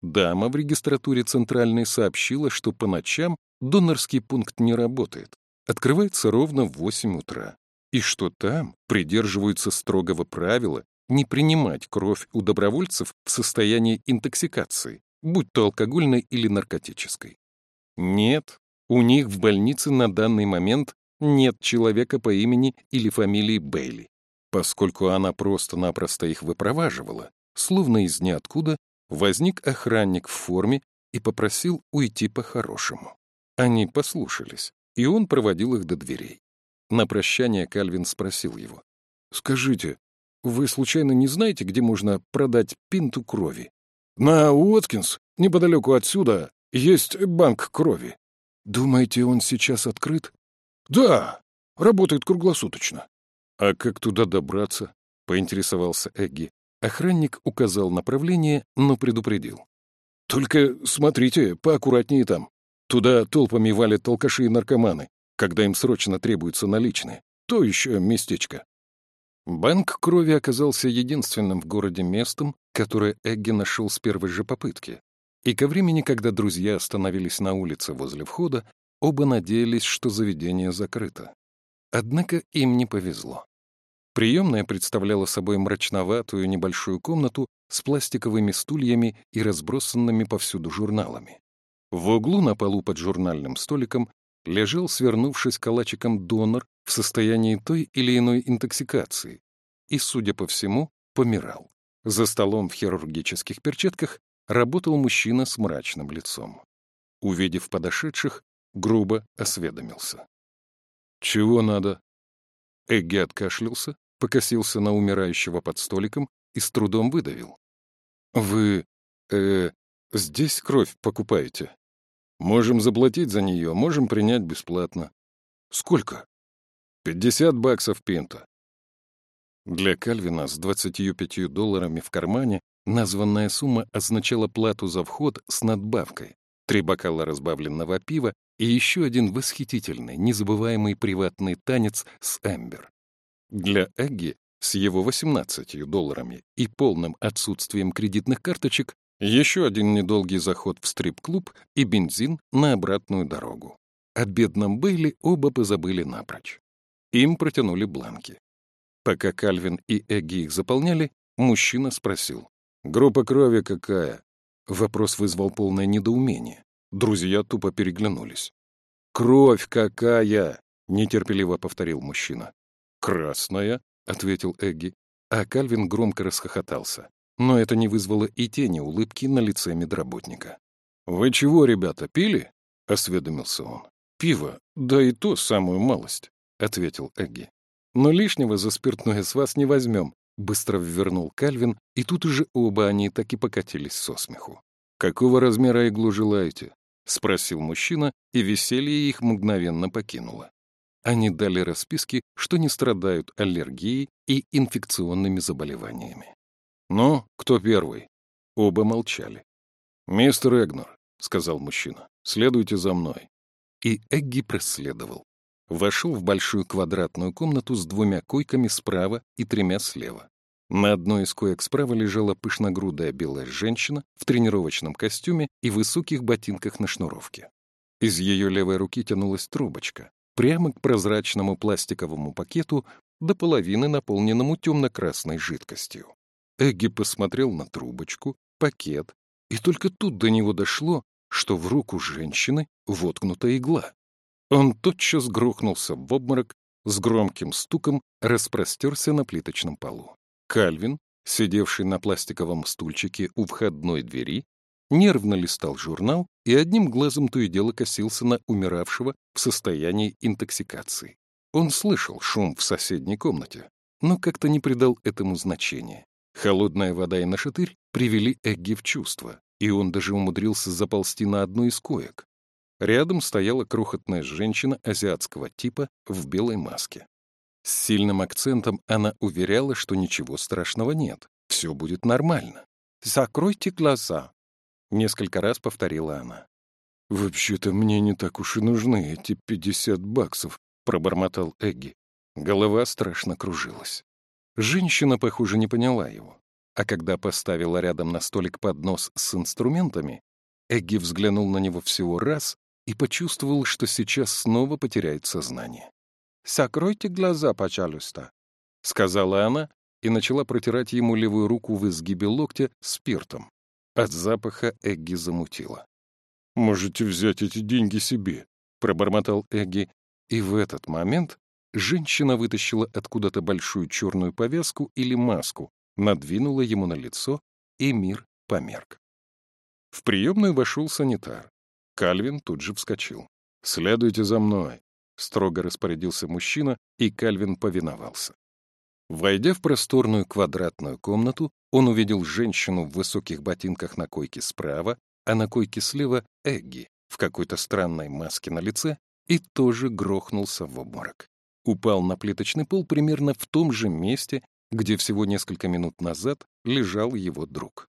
Дама в регистратуре центральной сообщила, что по ночам донорский пункт не работает, открывается ровно в 8 утра, и что там придерживаются строгого правила не принимать кровь у добровольцев в состоянии интоксикации, будь то алкогольной или наркотической. Нет, у них в больнице на данный момент нет человека по имени или фамилии Бейли, поскольку она просто-напросто их выпроваживала, словно из ниоткуда возник охранник в форме и попросил уйти по-хорошему. Они послушались, и он проводил их до дверей. На прощание Кальвин спросил его. «Скажите, вы случайно не знаете, где можно продать пинту крови?» «На Уоткинс, неподалеку отсюда, есть банк крови». «Думаете, он сейчас открыт?» «Да, работает круглосуточно». «А как туда добраться?» — поинтересовался Эгги. Охранник указал направление, но предупредил. «Только смотрите, поаккуратнее там. Туда толпами валят алкаши и наркоманы, когда им срочно требуются наличные. То еще местечко». Банк крови оказался единственным в городе местом, которое Эгги нашел с первой же попытки. И ко времени, когда друзья остановились на улице возле входа, Оба надеялись, что заведение закрыто. Однако им не повезло. Приемная представляла собой мрачноватую небольшую комнату с пластиковыми стульями и разбросанными повсюду журналами. В углу на полу под журнальным столиком лежал, свернувшись калачиком, донор в состоянии той или иной интоксикации и, судя по всему, помирал. За столом в хирургических перчатках работал мужчина с мрачным лицом. Увидев подошедших, грубо осведомился. «Чего надо?» Эгги откашлялся, покосился на умирающего под столиком и с трудом выдавил. «Вы... э... здесь кровь покупаете? Можем заплатить за нее, можем принять бесплатно. Сколько?» «Пятьдесят баксов пинта». Для Кальвина с 25 долларами в кармане названная сумма означала плату за вход с надбавкой, три бокала разбавленного пива и еще один восхитительный, незабываемый приватный танец с Эмбер. Для Эгги с его 18 долларами и полным отсутствием кредитных карточек еще один недолгий заход в стрип-клуб и бензин на обратную дорогу. О бедном Бейли оба позабыли напрочь. Им протянули бланки. Пока Кальвин и Эгги их заполняли, мужчина спросил. «Группа крови какая?» Вопрос вызвал полное недоумение. Друзья тупо переглянулись. «Кровь какая?» — нетерпеливо повторил мужчина. «Красная», — ответил Эгги, а Кальвин громко расхохотался. Но это не вызвало и тени улыбки на лице медработника. «Вы чего, ребята, пили?» — осведомился он. «Пиво, да и то самую малость», — ответил Эгги. «Но лишнего за спиртное с вас не возьмем», — быстро ввернул Кальвин, и тут уже оба они так и покатились со смеху. «Какого размера иглу желаете?» — спросил мужчина, и веселье их мгновенно покинуло. Они дали расписки, что не страдают аллергией и инфекционными заболеваниями. «Ну, кто первый?» Оба молчали. «Мистер Эгнор», — сказал мужчина, — «следуйте за мной». И Эгги проследовал. Вошел в большую квадратную комнату с двумя койками справа и тремя слева. На одной из коек справа лежала пышногрудая белая женщина в тренировочном костюме и высоких ботинках на шнуровке. Из ее левой руки тянулась трубочка, прямо к прозрачному пластиковому пакету до половины наполненному темно-красной жидкостью. Эгги посмотрел на трубочку, пакет, и только тут до него дошло, что в руку женщины воткнута игла. Он тотчас грохнулся в обморок, с громким стуком распростерся на плиточном полу. Кальвин, сидевший на пластиковом стульчике у входной двери, нервно листал журнал и одним глазом то и дело косился на умиравшего в состоянии интоксикации. Он слышал шум в соседней комнате, но как-то не придал этому значения. Холодная вода и нашатырь привели Эгги в чувство, и он даже умудрился заползти на одну из коек. Рядом стояла крохотная женщина азиатского типа в белой маске. С сильным акцентом она уверяла, что ничего страшного нет, все будет нормально. «Закройте глаза», Несколько раз повторила она. «Вообще-то мне не так уж и нужны эти пятьдесят баксов», — пробормотал Эгги. Голова страшно кружилась. Женщина, похоже, не поняла его. А когда поставила рядом на столик поднос с инструментами, Эгги взглянул на него всего раз и почувствовал, что сейчас снова потеряет сознание. «Закройте глаза, пожалуйста», — сказала она и начала протирать ему левую руку в изгибе локтя спиртом. От запаха Эгги замутило. «Можете взять эти деньги себе», — пробормотал Эгги. И в этот момент женщина вытащила откуда-то большую черную повязку или маску, надвинула ему на лицо, и мир померк. В приемную вошел санитар. Кальвин тут же вскочил. «Следуйте за мной», — строго распорядился мужчина, и Кальвин повиновался. Войдя в просторную квадратную комнату, он увидел женщину в высоких ботинках на койке справа, а на койке слева — Эгги в какой-то странной маске на лице и тоже грохнулся в обморок. Упал на плиточный пол примерно в том же месте, где всего несколько минут назад лежал его друг.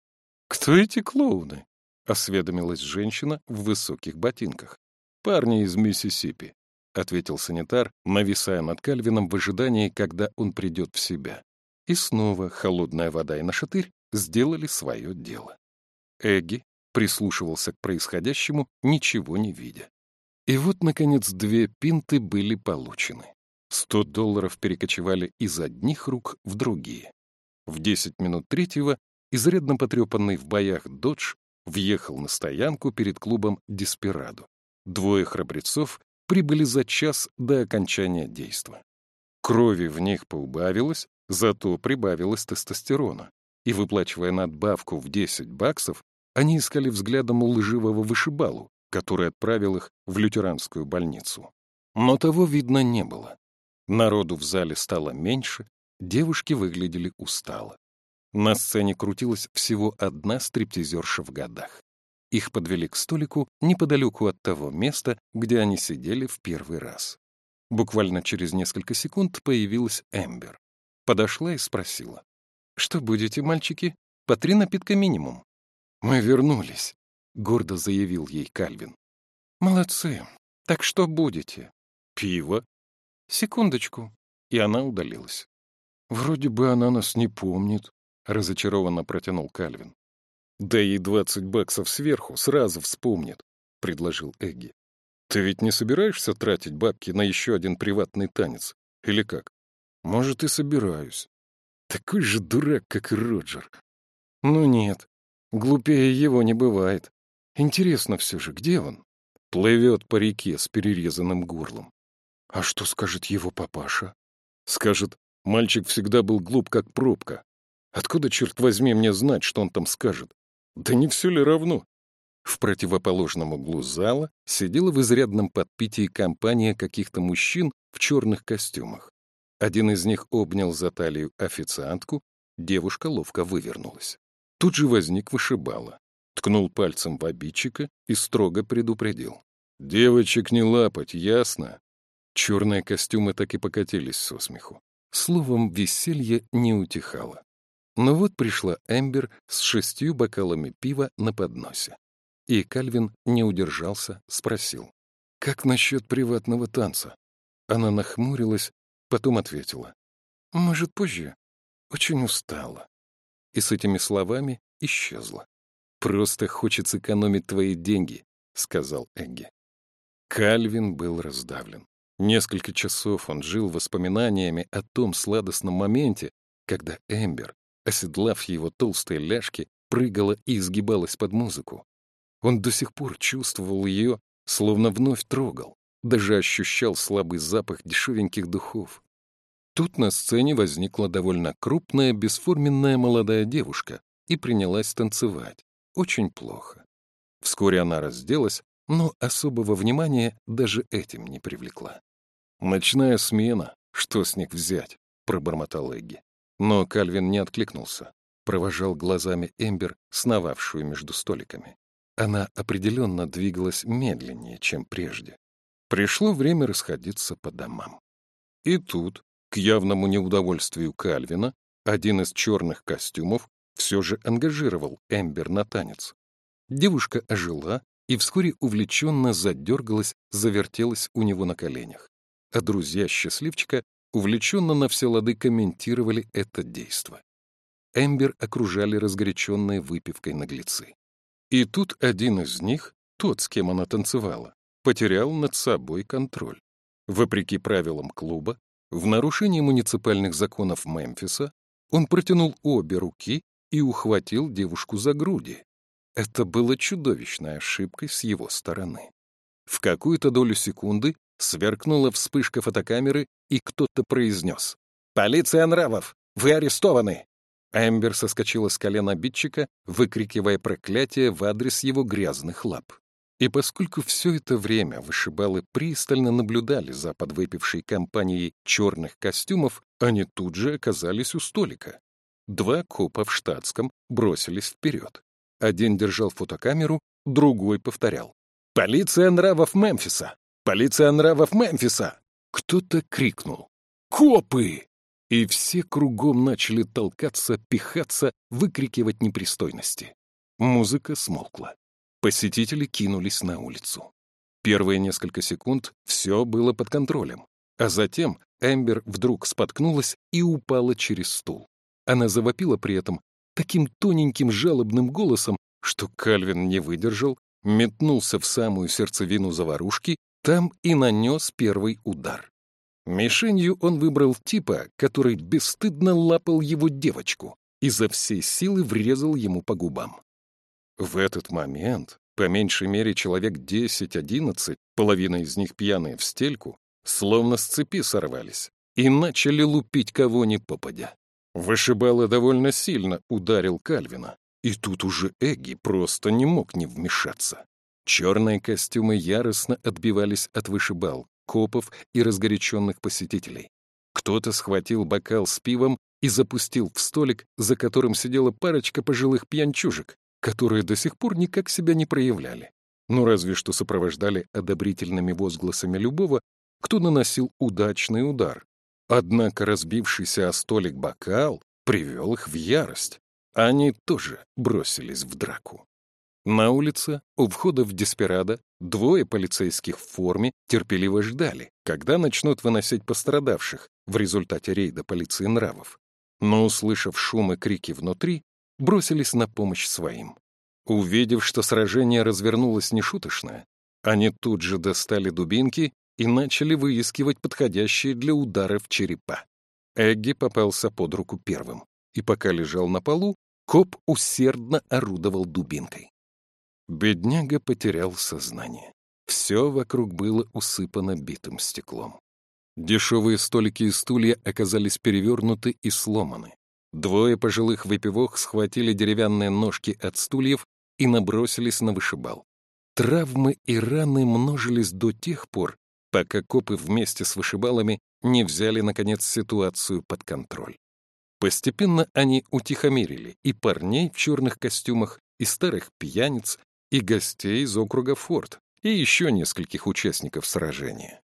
«Кто эти клоуны?» — осведомилась женщина в высоких ботинках. «Парни из Миссисипи. — ответил санитар, нависая над Кальвином в ожидании, когда он придет в себя. И снова холодная вода и нашатырь сделали свое дело. Эгги прислушивался к происходящему, ничего не видя. И вот, наконец, две пинты были получены. Сто долларов перекочевали из одних рук в другие. В десять минут третьего изрядно потрепанный в боях «Додж» въехал на стоянку перед клубом «Деспирадо». Двое храбрецов прибыли за час до окончания действа. Крови в них поубавилось, зато прибавилось тестостерона, и, выплачивая надбавку в 10 баксов, они искали взглядом лживого вышибалу, который отправил их в лютеранскую больницу. Но того видно не было. Народу в зале стало меньше, девушки выглядели устало. На сцене крутилась всего одна стриптизерша в годах. Их подвели к столику неподалеку от того места, где они сидели в первый раз. Буквально через несколько секунд появилась Эмбер. Подошла и спросила. «Что будете, мальчики? По три напитка минимум». «Мы вернулись», — гордо заявил ей Кальвин. «Молодцы. Так что будете?» «Пиво». «Секундочку». И она удалилась. «Вроде бы она нас не помнит», — разочарованно протянул Кальвин. «Да ей двадцать баксов сверху, сразу вспомнит», — предложил Эгги. «Ты ведь не собираешься тратить бабки на еще один приватный танец? Или как?» «Может, и собираюсь. Такой же дурак, как и Роджер». «Ну нет, глупее его не бывает. Интересно все же, где он?» Плывет по реке с перерезанным горлом. А что скажет его папаша? Скажет, мальчик всегда был глуп, как пробка. Откуда, черт возьми, мне знать, что он там скажет? Да не все ли равно? В противоположном углу зала сидела в изрядном подпитии компания каких-то мужчин в черных костюмах. Один из них обнял за талию официантку, девушка ловко вывернулась. Тут же возник вышибала, ткнул пальцем в обидчика и строго предупредил. «Девочек не лапать, ясно?» Черные костюмы так и покатились со смеху. Словом, веселье не утихало. Но вот пришла Эмбер с шестью бокалами пива на подносе. И Кальвин не удержался, спросил. «Как насчет приватного танца?» Она нахмурилась, потом ответила. «Может, позже? Очень устала». И с этими словами исчезла. «Просто хочется экономить твои деньги», — сказал Эгги. Кальвин был раздавлен. Несколько часов он жил воспоминаниями о том сладостном моменте, когда Эмбер, оседлав его толстые ляжки, прыгала и изгибалась под музыку. Он до сих пор чувствовал ее, словно вновь трогал, даже ощущал слабый запах дешевеньких духов. Тут на сцене возникла довольно крупная, бесформенная молодая девушка и принялась танцевать. Очень плохо. Вскоре она разделась, но особого внимания даже этим не привлекла. «Ночная смена. Что с них взять?» — пробормотал Эгги. Но Кальвин не откликнулся. Провожал глазами Эмбер, сновавшую между столиками. Она определенно двигалась медленнее, чем прежде. Пришло время расходиться по домам. И тут, к явному неудовольствию Кальвина, один из черных костюмов все же ангажировал Эмбер на танец. Девушка ожила и вскоре увлеченно задергалась, завертелась у него на коленях а друзья счастливчика увлеченно на все лады комментировали это действо. Эмбер окружали разгоряченные выпивкой наглецы. И тут один из них, тот, с кем она танцевала, потерял над собой контроль. Вопреки правилам клуба, в нарушении муниципальных законов Мемфиса, он протянул обе руки и ухватил девушку за груди. Это было чудовищной ошибкой с его стороны. В какую-то долю секунды Сверкнула вспышка фотокамеры, и кто-то произнес. «Полиция нравов! Вы арестованы!» Эмбер соскочила с колена обидчика, выкрикивая проклятие в адрес его грязных лап. И поскольку все это время вышибалы пристально наблюдали за подвыпившей компанией черных костюмов, они тут же оказались у столика. Два копа в штатском бросились вперед. Один держал фотокамеру, другой повторял. «Полиция нравов Мемфиса! Полиция нравов Мемфиса!» Кто-то крикнул. «Копы!» И все кругом начали толкаться, пихаться, выкрикивать непристойности. Музыка смолкла. Посетители кинулись на улицу. Первые несколько секунд все было под контролем. А затем Эмбер вдруг споткнулась и упала через стул. Она завопила при этом таким тоненьким жалобным голосом, что Кальвин не выдержал, метнулся в самую сердцевину заварушки там и нанес первый удар. Мишенью он выбрал типа, который бесстыдно лапал его девочку и за всей силы врезал ему по губам. В этот момент, по меньшей мере человек 10-11, половина из них пьяные в стельку, словно с цепи сорвались и начали лупить кого ни попадя. Вышибало довольно сильно ударил Кальвина, и тут уже Эгги просто не мог не вмешаться. Черные костюмы яростно отбивались от вышибал, копов и разгоряченных посетителей. Кто-то схватил бокал с пивом и запустил в столик, за которым сидела парочка пожилых пьянчужек, которые до сих пор никак себя не проявляли. Ну, разве что сопровождали одобрительными возгласами любого, кто наносил удачный удар. Однако разбившийся о столик бокал привел их в ярость. Они тоже бросились в драку. На улице, у входа в Деспирадо, двое полицейских в форме терпеливо ждали, когда начнут выносить пострадавших в результате рейда полиции нравов. Но, услышав шум и крики внутри, бросились на помощь своим. Увидев, что сражение развернулось нешуточное, они тут же достали дубинки и начали выискивать подходящие для ударов черепа. Эгги попался под руку первым, и пока лежал на полу, коп усердно орудовал дубинкой. Бедняга потерял сознание. Все вокруг было усыпано битым стеклом. Дешевые столики и стулья оказались перевернуты и сломаны. Двое пожилых выпивок схватили деревянные ножки от стульев и набросились на вышибал. Травмы и раны множились до тех пор, пока копы вместе с вышибалами не взяли, наконец, ситуацию под контроль. Постепенно они утихомирили и парней в черных костюмах, и старых пьяниц, и гостей из округа Форт, и еще нескольких участников сражения.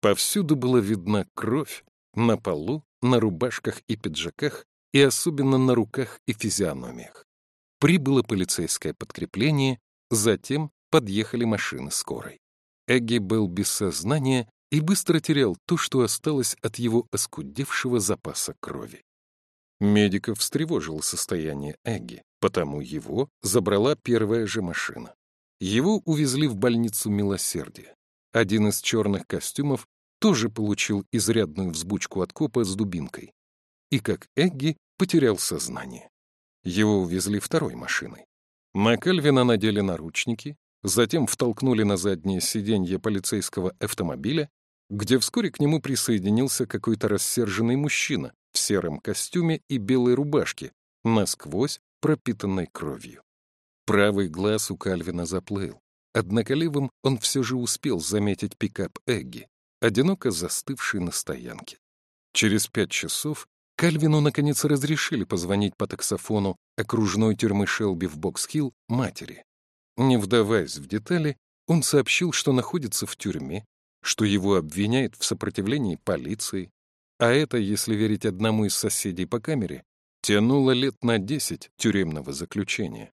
Повсюду была видна кровь на полу, на рубашках и пиджаках, и особенно на руках и физиономиях. Прибыло полицейское подкрепление, затем подъехали машины скорой. Эгги был без сознания и быстро терял то, что осталось от его оскудевшего запаса крови. Медиков встревожило состояние Эгги, потому его забрала первая же машина. Его увезли в больницу милосердия. Один из черных костюмов тоже получил изрядную взбучку от копа с дубинкой. И, как Эгги, потерял сознание. Его увезли второй машиной. На Кальвина надели наручники, затем втолкнули на заднее сиденье полицейского автомобиля, где вскоре к нему присоединился какой-то рассерженный мужчина в сером костюме и белой рубашке, насквозь пропитанной кровью. Правый глаз у Кальвина заплыл. Однако левым он все же успел заметить пикап Эгги, одиноко застывший на стоянке. Через пять часов Кальвину, наконец, разрешили позвонить по таксофону окружной тюрьмы Шелби в Бокс-Хилл матери. Не вдаваясь в детали, он сообщил, что находится в тюрьме, что его обвиняют в сопротивлении полиции, а это, если верить одному из соседей по камере, тянуло лет на десять тюремного заключения.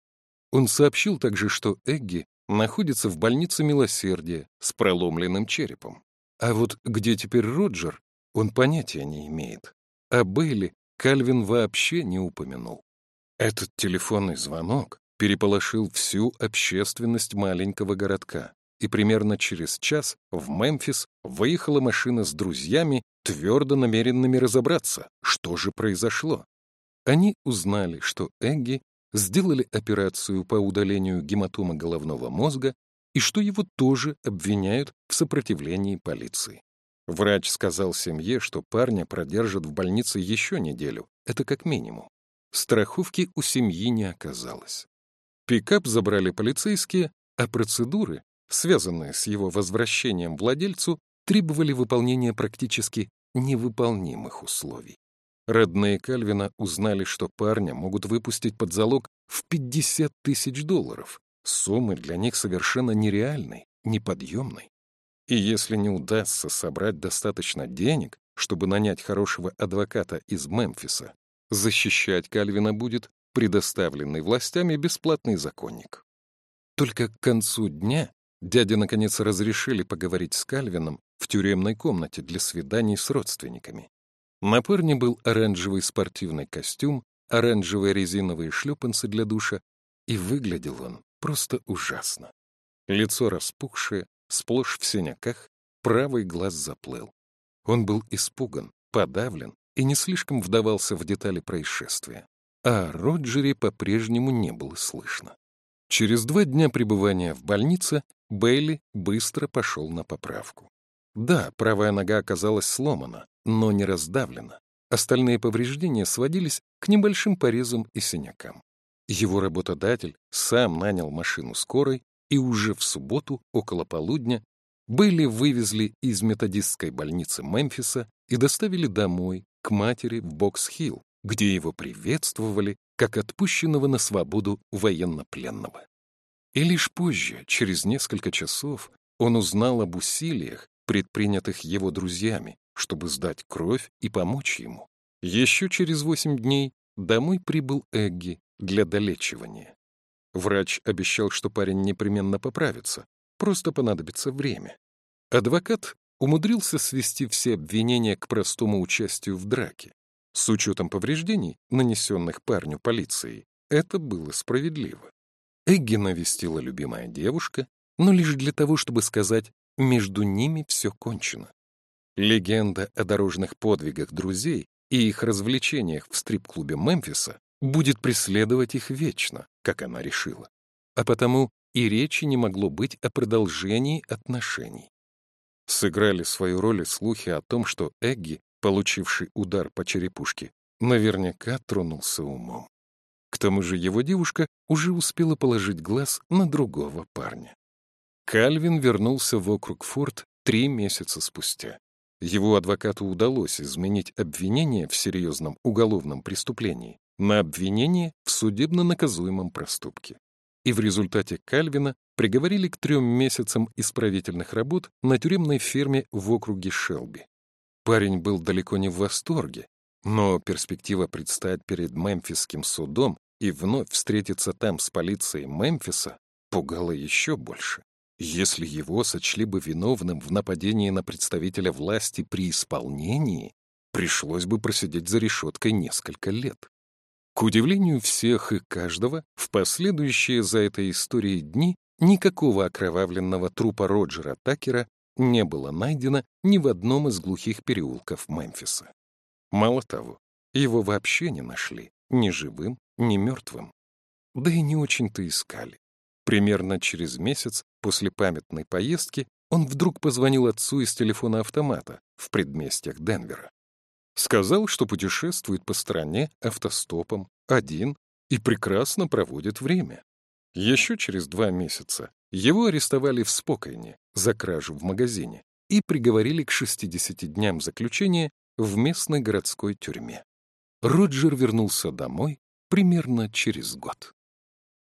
Он сообщил также, что Эгги находится в больнице милосердия с проломленным черепом. А вот где теперь Роджер, он понятия не имеет. А Бейли Кальвин вообще не упомянул. Этот телефонный звонок переполошил всю общественность маленького городка, и примерно через час в Мемфис выехала машина с друзьями, твердо намеренными разобраться, что же произошло. Они узнали, что Эгги сделали операцию по удалению гематомы головного мозга и что его тоже обвиняют в сопротивлении полиции. Врач сказал семье, что парня продержат в больнице еще неделю, это как минимум. Страховки у семьи не оказалось. Пикап забрали полицейские, а процедуры, связанные с его возвращением владельцу, требовали выполнения практически невыполнимых условий. Родные Кальвина узнали, что парня могут выпустить под залог в 50 тысяч долларов. Суммы для них совершенно нереальной, неподъемной. И если не удастся собрать достаточно денег, чтобы нанять хорошего адвоката из Мемфиса, защищать Кальвина будет предоставленный властями бесплатный законник. Только к концу дня дяде наконец разрешили поговорить с Кальвином в тюремной комнате для свиданий с родственниками. На парне был оранжевый спортивный костюм, оранжевые резиновые шлепанцы для душа, и выглядел он просто ужасно. Лицо распухшее, сплошь в синяках, правый глаз заплыл. Он был испуган, подавлен и не слишком вдавался в детали происшествия. А Роджере по-прежнему не было слышно. Через два дня пребывания в больнице Бейли быстро пошел на поправку. Да, правая нога оказалась сломана, но не раздавлена. Остальные повреждения сводились к небольшим порезам и синякам. Его работодатель сам нанял машину скорой, и уже в субботу, около полудня, Бейли вывезли из методистской больницы Мемфиса и доставили домой, к матери в Бокс-Хилл, где его приветствовали как отпущенного на свободу военнопленного. И лишь позже, через несколько часов, он узнал об усилиях, предпринятых его друзьями, чтобы сдать кровь и помочь ему. Еще через восемь дней домой прибыл Эгги для долечивания. Врач обещал, что парень непременно поправится, просто понадобится время. Адвокат умудрился свести все обвинения к простому участию в драке. С учетом повреждений, нанесенных парню полицией, это было справедливо. Эгги навестила любимая девушка, но лишь для того, чтобы сказать, между ними все кончено. Легенда о дорожных подвигах друзей и их развлечениях в стрип-клубе Мемфиса будет преследовать их вечно, как она решила. А потому и речи не могло быть о продолжении отношений. Сыграли свою роль и слухи о том, что Эгги, получивший удар по черепушке, наверняка тронулся умом. К тому же его девушка уже успела положить глаз на другого парня. Кальвин вернулся в округ Форт три месяца спустя. Его адвокату удалось изменить обвинение в серьезном уголовном преступлении на обвинение в судебно наказуемом проступке. И в результате Кальвина приговорили к трем месяцам исправительных работ на тюремной ферме в округе Шелби. Парень был далеко не в восторге, но перспектива предстать перед Мемфисским судом и вновь встретиться там с полицией Мемфиса пугала еще больше. Если его сочли бы виновным в нападении на представителя власти при исполнении, пришлось бы просидеть за решеткой несколько лет. К удивлению всех и каждого, в последующие за этой историей дни никакого окровавленного трупа Роджера Такера не было найдено ни в одном из глухих переулков Мемфиса. Мало того, его вообще не нашли ни живым, ни мертвым. Да и не очень-то искали. Примерно через месяц после памятной поездки он вдруг позвонил отцу из телефона автомата в предместьях Денвера. Сказал, что путешествует по стране автостопом, один, и прекрасно проводит время. Еще через два месяца его арестовали в Спокойне за кражу в магазине и приговорили к 60 дням заключения в местной городской тюрьме. Роджер вернулся домой примерно через год.